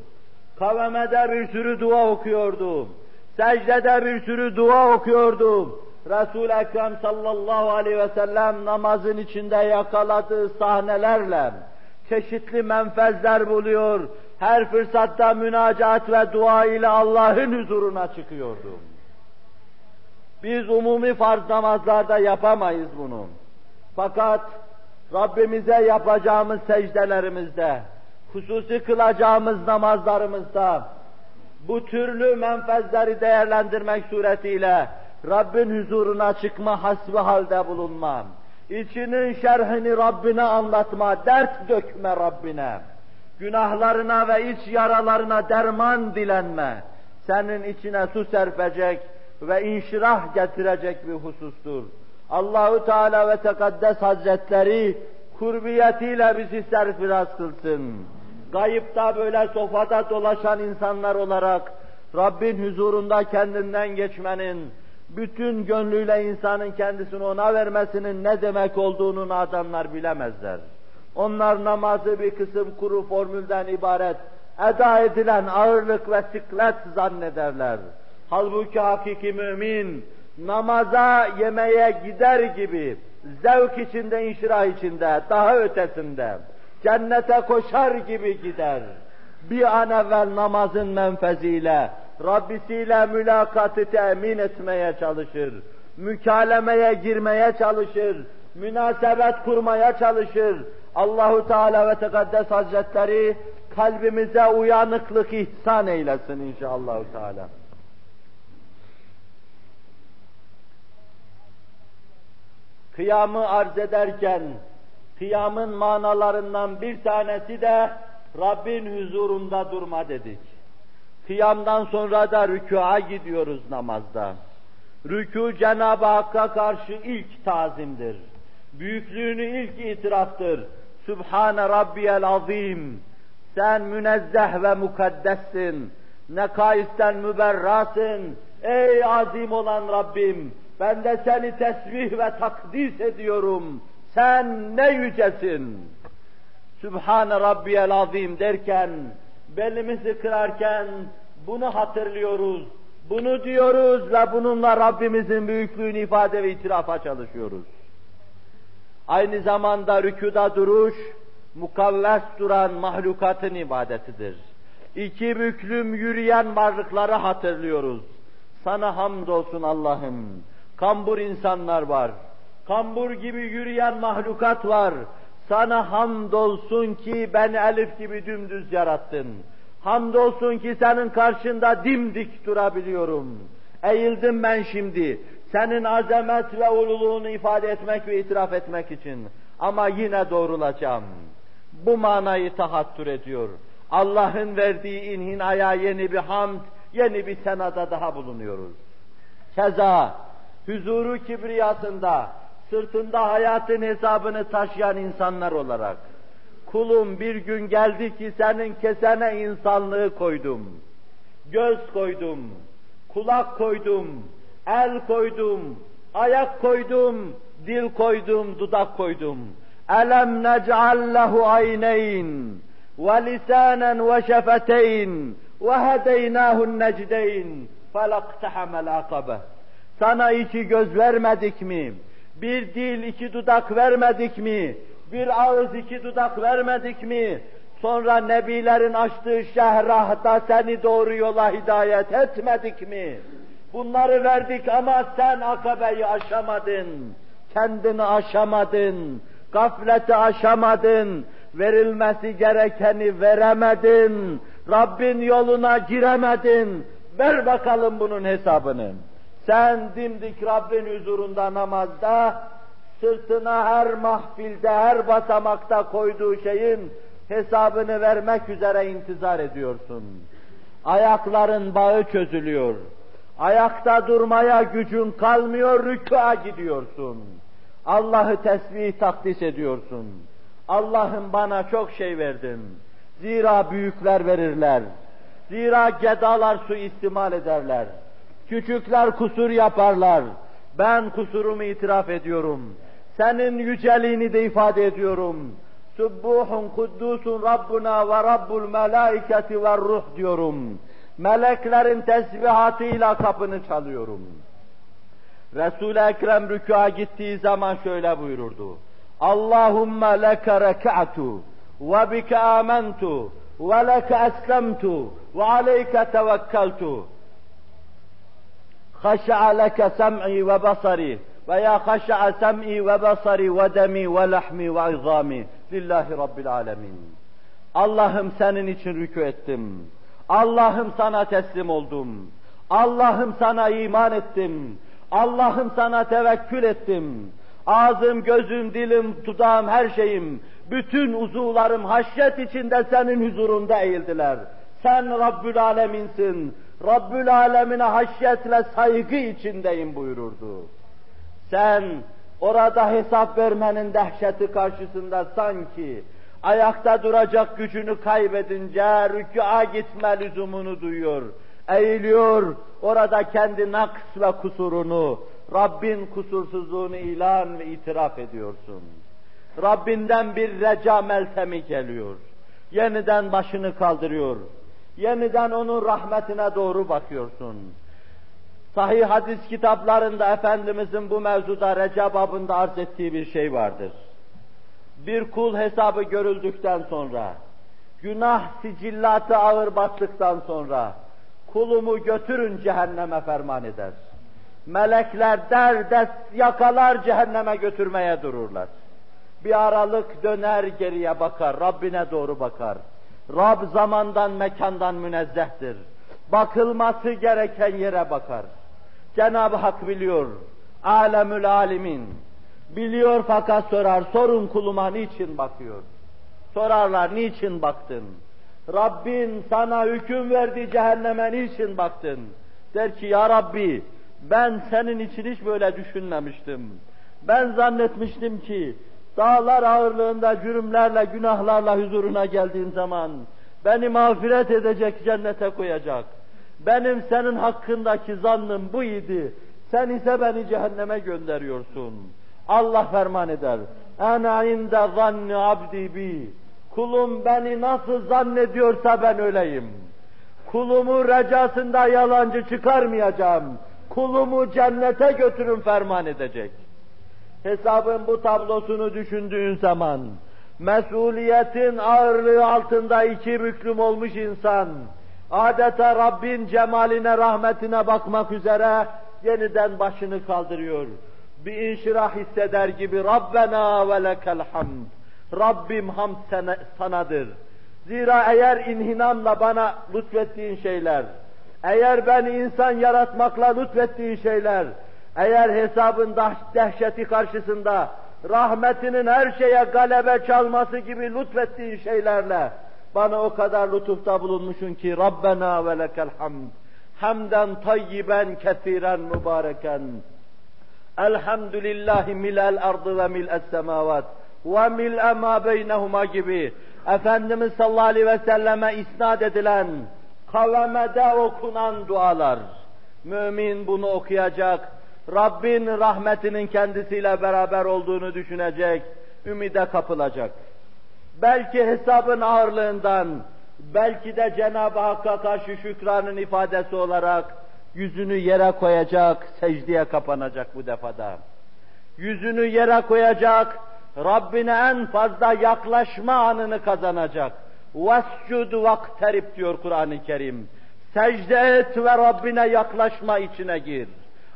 Kavemede bir sürü dua okuyordum. Secdede bir sürü dua okuyordum. Resul-i Ekrem sallallahu aleyhi ve sellem namazın içinde yakaladığı sahnelerle çeşitli menfezler buluyor. Her fırsatta münacat ve dua ile Allah'ın huzuruna çıkıyordum. Biz umumi farz namazlarda yapamayız bunu. Fakat Rabbimize yapacağımız secdelerimizde, hususi kılacağımız namazlarımızda, bu türlü menfezleri değerlendirmek suretiyle Rabbin huzuruna çıkma hasbi halde bulunma, içinin şerhini Rabbine anlatma, dert dökme Rabbine, günahlarına ve iç yaralarına derman dilenme, senin içine su serpecek ve inşirah getirecek bir husustur. Allahu Teala ve Tekaddes Hazretleri kurbiyetiyle bizi serfiraz kılsın. Gayıpta böyle sofada dolaşan insanlar olarak Rabbin huzurunda kendinden geçmenin, bütün gönlüyle insanın kendisini ona vermesinin ne demek olduğunu adamlar bilemezler. Onlar namazı bir kısım kuru formülden ibaret, eda edilen ağırlık ve sıklet zannederler. Halbuki hakiki mümin, namaza, yemeğe gider gibi, zevk içinde, inşirah içinde, daha ötesinde, cennete koşar gibi gider. Bir an evvel namazın menfeziyle, Rabbisiyle mülakatı temin etmeye çalışır. Mükalemeye girmeye çalışır. Münasebet kurmaya çalışır. Allahu Teala ve Tekaddes Hazretleri kalbimize uyanıklık ihsan eylesin inşallah Teala. Kıyamı arz ederken kıyamın manalarından bir tanesi de Rabbin huzurunda durma dedik. Kıyamdan sonra da rükûa gidiyoruz namazda. Rükû Cenab-ı Hakk'a karşı ilk tazimdir. Büyüklüğünü ilk itiraftır. Sübhane Rabbiyel Azim. Sen münezzeh ve mukaddessin. Nekaisten müberrasın. Ey azim olan Rabbim, ben de seni tesbih ve takdis ediyorum. Sen ne yücesin. Sübhane Rabbiyel Azim derken, belimizi kırarken bunu hatırlıyoruz. Bunu diyoruz ve bununla Rabbimizin büyüklüğünü ifade ve itirafa çalışıyoruz. Aynı zamanda rükuda duruş, mukavves duran mahlukatın ibadetidir. İki büklüm yürüyen varlıkları hatırlıyoruz. Sana hamdolsun Allah'ım. Kambur insanlar var. Kambur gibi yürüyen mahlukat var. Sana hamdolsun ki ben elif gibi dümdüz yarattın. Hamdolsun ki senin karşında dimdik durabiliyorum. Eğildim ben şimdi. Senin azamet ve ululuğunu ifade etmek ve itiraf etmek için. Ama yine doğrulacağım. Bu manayı tahattür ediyor. Allah'ın verdiği inhinaya yeni bir hamd, yeni bir senada daha bulunuyoruz. Keza huzuru kibriyasında, sırtında hayatın hesabını taşıyan insanlar olarak, kulum bir gün geldi ki senin kesene insanlığı koydum, göz koydum, kulak koydum, el koydum, ayak koydum, dil koydum, dudak koydum. Elem nec'al lehu ayneyn ve lisanen ve şefeteyn ve hedeynâhun necdeyn felaktehamel akabe. Sana iki göz vermedik mi? Bir dil, iki dudak vermedik mi? Bir ağız, iki dudak vermedik mi? Sonra nebilerin açtığı şehrahta seni doğru yola hidayet etmedik mi? Bunları verdik ama sen akabeyi aşamadın. Kendini aşamadın. Gafleti aşamadın. Verilmesi gerekeni veremedin. Rabbin yoluna giremedin. Ver bakalım bunun hesabını. Sen dimdik Rabbin huzurunda namazda, sırtına her mahfilde, her basamakta koyduğu şeyin hesabını vermek üzere intizar ediyorsun. Ayakların bağı çözülüyor. Ayakta durmaya gücün kalmıyor, rükûa gidiyorsun. Allah'ı tesbih takdis ediyorsun. Allah'ım bana çok şey verdin. Zira büyükler verirler. Zira gedalar su istimal ederler. Küçükler kusur yaparlar. Ben kusurumu itiraf ediyorum. Senin yüceliğini de ifade ediyorum. Subbuhun kuddusun Rabbuna ve Rabbul melaiketi ve ruh diyorum. Meleklerin tesbihatıyla kapını çalıyorum. Resul-i Ekrem rükûa gittiği zaman şöyle buyururdu. Allahümme leke reka'tu ve bike amentu ve leke eslemtu ve aleyke tevekkeltu. خشع لك سمعي وبصري veya خشع سمعي وبصري ودمي ولحمي وعظامي lillahi rabbil alemin. Allah'ım senin için rükû ettim. Allah'ım sana teslim oldum. Allah'ım sana iman ettim. Allah'ım sana tevekkül ettim. Ağzım, gözüm, dilim, dudağım, her şeyim, bütün uzuvlarım haşyet içinde senin huzurunda eğildiler. Sen Rabbül Aleminsin. Rabbül Alemine haşyetle saygı içindeyim buyururdu. Sen orada hesap vermenin dehşeti karşısında sanki ayakta duracak gücünü kaybedince rükûa gitme lüzumunu duyuyor. Eğiliyor, orada kendi naks ve kusurunu, Rabbin kusursuzluğunu ilan ve itiraf ediyorsun. Rabbinden bir reca meltemi geliyor. Yeniden başını kaldırıyor. Yeniden onun rahmetine doğru bakıyorsun. Sahih hadis kitaplarında Efendimizin bu mevzuda recababında arz ettiği bir şey vardır. Bir kul hesabı görüldükten sonra, günah sicillatı ağır bastıktan sonra, kulumu götürün cehenneme ferman eder. Melekler derdest yakalar cehenneme götürmeye dururlar. Bir aralık döner geriye bakar, Rabbine doğru bakar. Rab zamandan, mekandan münezzehtir. Bakılması gereken yere bakar. Cenab-ı Hak biliyor. Alemül alimin. Biliyor fakat sorar. Sorun kuluma niçin bakıyor? Sorarlar niçin baktın? Rabbin sana hüküm verdi cehenneme niçin baktın? Der ki ya Rabbi ben senin için hiç böyle düşünmemiştim. Ben zannetmiştim ki dağlar ağırlığında cürümlerle, günahlarla huzuruna geldiğim zaman beni mağfiret edecek, cennete koyacak. Benim senin hakkındaki zannım bu idi. Sen ise beni cehenneme gönderiyorsun. Allah ferman eder. Ana inde zanni abdi bi. Kulum beni nasıl zannediyorsa ben öyleyim. Kulumu recasında yalancı çıkarmayacağım. Kulumu cennete götürün ferman edecek. Hesabın bu tablosunu düşündüğün zaman, mesuliyetin ağırlığı altında iki büklüm olmuş insan, adeta Rabbin cemaline, rahmetine bakmak üzere yeniden başını kaldırıyor. Bir inşirah hisseder gibi Rabbena ve lekel hamd. Rabbim hamd sanadır. Zira eğer inhinamla bana lütfettiğin şeyler, eğer beni insan yaratmakla lütfettiğin şeyler, eğer hesabın dehşeti karşısında rahmetinin her şeye galebe çalması gibi lütfettiğin şeylerle bana o kadar lütufta bulunmuşsun ki Rabbena ve lekel hamd. Hamden tayyiben kesiren mübareken. Elhamdülillahi milel ardı ve mil'es semavat ve mil'e ma beynehuma gibi Efendimiz sallallahu aleyhi ve selleme isnat edilen kavemede okunan dualar. Mümin bunu okuyacak, Rabbin rahmetinin kendisiyle beraber olduğunu düşünecek, ümide kapılacak. Belki hesabın ağırlığından, belki de Cenab-ı Hakk'a karşı şükranın ifadesi olarak yüzünü yere koyacak, secdeye kapanacak bu defada. Yüzünü yere koyacak, Rabbine en fazla yaklaşma anını kazanacak. وَاسْجُدْ وَاقْتَرِبْ diyor Kur'an-ı Kerim. Secde et ve Rabbine yaklaşma içine gir.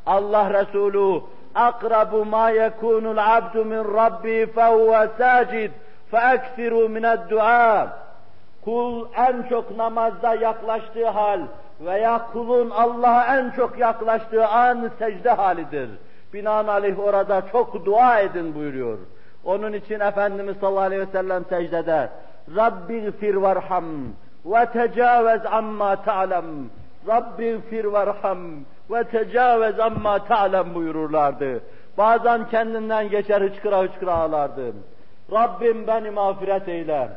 Allah Resulü akrabu ma yekunul abdu min rabbi fehuve sacid feeksiru mined dua. Kul en çok namazda yaklaştığı hal veya kulun Allah'a en çok yaklaştığı an secde halidir. Binaenaleyh orada çok dua edin buyuruyor. Onun için Efendimiz sallallahu aleyhi ve sellem secdede Rabbi fir varham ve tecavüz amma ta'lem. Rabbi fir varham ve tecavüz amma ta'lem buyururlardı. Bazen kendinden geçer hıçkıra hıçkıra ağlardı. Rabbim beni mağfiret eyle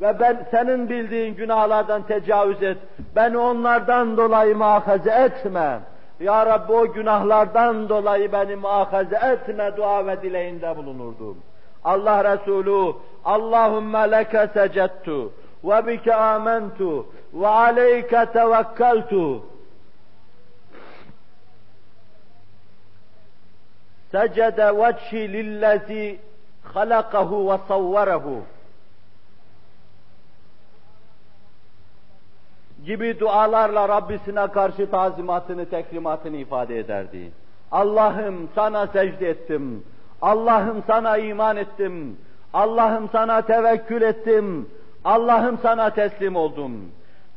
ve ben senin bildiğin günahlardan tecavüz et. Beni onlardan dolayı muhafaza etme. Ya Rabbi o günahlardan dolayı beni muhafaza etme dua ve dileğinde bulunurdum. Allah Resulü Allahümme leke secettu ve bike amentu ve aleyke tevekkeltu vechi lillezi halakahu ve savvarehu gibi dualarla Rabbisine karşı tazimatını, tekrimatını ifade ederdi. Allah'ım sana secde ettim. Allah'ım sana iman ettim. Allah'ım sana tevekkül ettim. Allah'ım sana teslim oldum.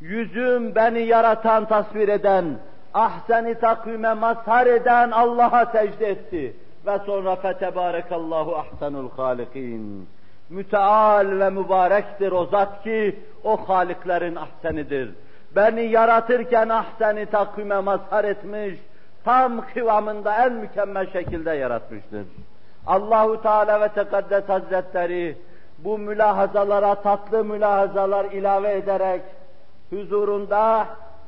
Yüzüm beni yaratan, tasvir eden, ahseni takvime mazhar eden Allah'a secde etti. Ve sonra fetebarekallahu ahsenul halikin. Müteal ve mübarektir o zat ki o haliklerin ahsenidir. Beni yaratırken ahseni takvime mazhar etmiş, tam kıvamında en mükemmel şekilde yaratmıştır. Allahu Teala ve Tekaddes Hazretleri bu mülahazalara tatlı mülahazalar ilave ederek huzurunda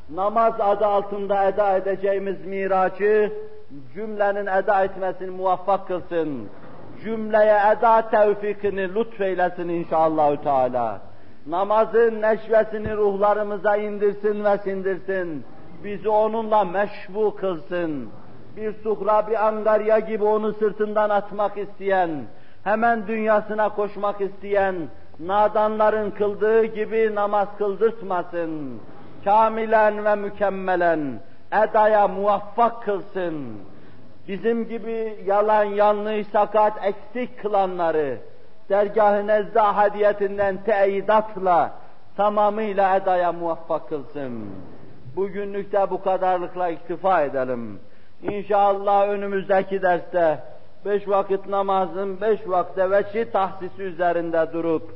namaz adı altında eda edeceğimiz miracı cümlenin eda etmesini muvaffak kılsın. Cümleye eda tevfikini lütfeylesin inşallah Teala. Namazın neşvesini ruhlarımıza indirsin ve sindirsin. Bizi onunla meşbu kılsın bir suhra, bir angarya gibi onu sırtından atmak isteyen, hemen dünyasına koşmak isteyen, nadanların kıldığı gibi namaz kıldırtmasın. Kamilen ve mükemmelen, edaya muvaffak kılsın. Bizim gibi yalan, yanlış, sakat, eksik kılanları, dergah-ı nezde hadiyetinden teyidatla tamamıyla edaya muvaffak kılsın. Bugünlük de bu kadarlıkla iktifa edelim. İnşallah önümüzdeki derste beş vakit namazın beş vakte veçi tahsisi üzerinde durup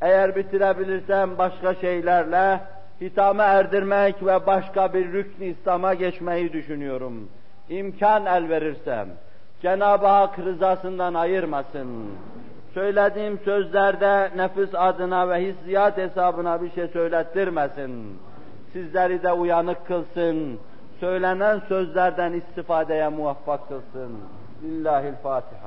eğer bitirebilirsem başka şeylerle hitame erdirmek ve başka bir rükn İslam'a geçmeyi düşünüyorum. İmkan el verirsem. Cenab-ı Hak rızasından ayırmasın. Söylediğim sözlerde nefis adına ve hissiyat hesabına bir şey söylettirmesin. Sizleri de uyanık kılsın. Söylenen sözlerden istifadeye muvaffak kılsın. Lillahil Fatiha.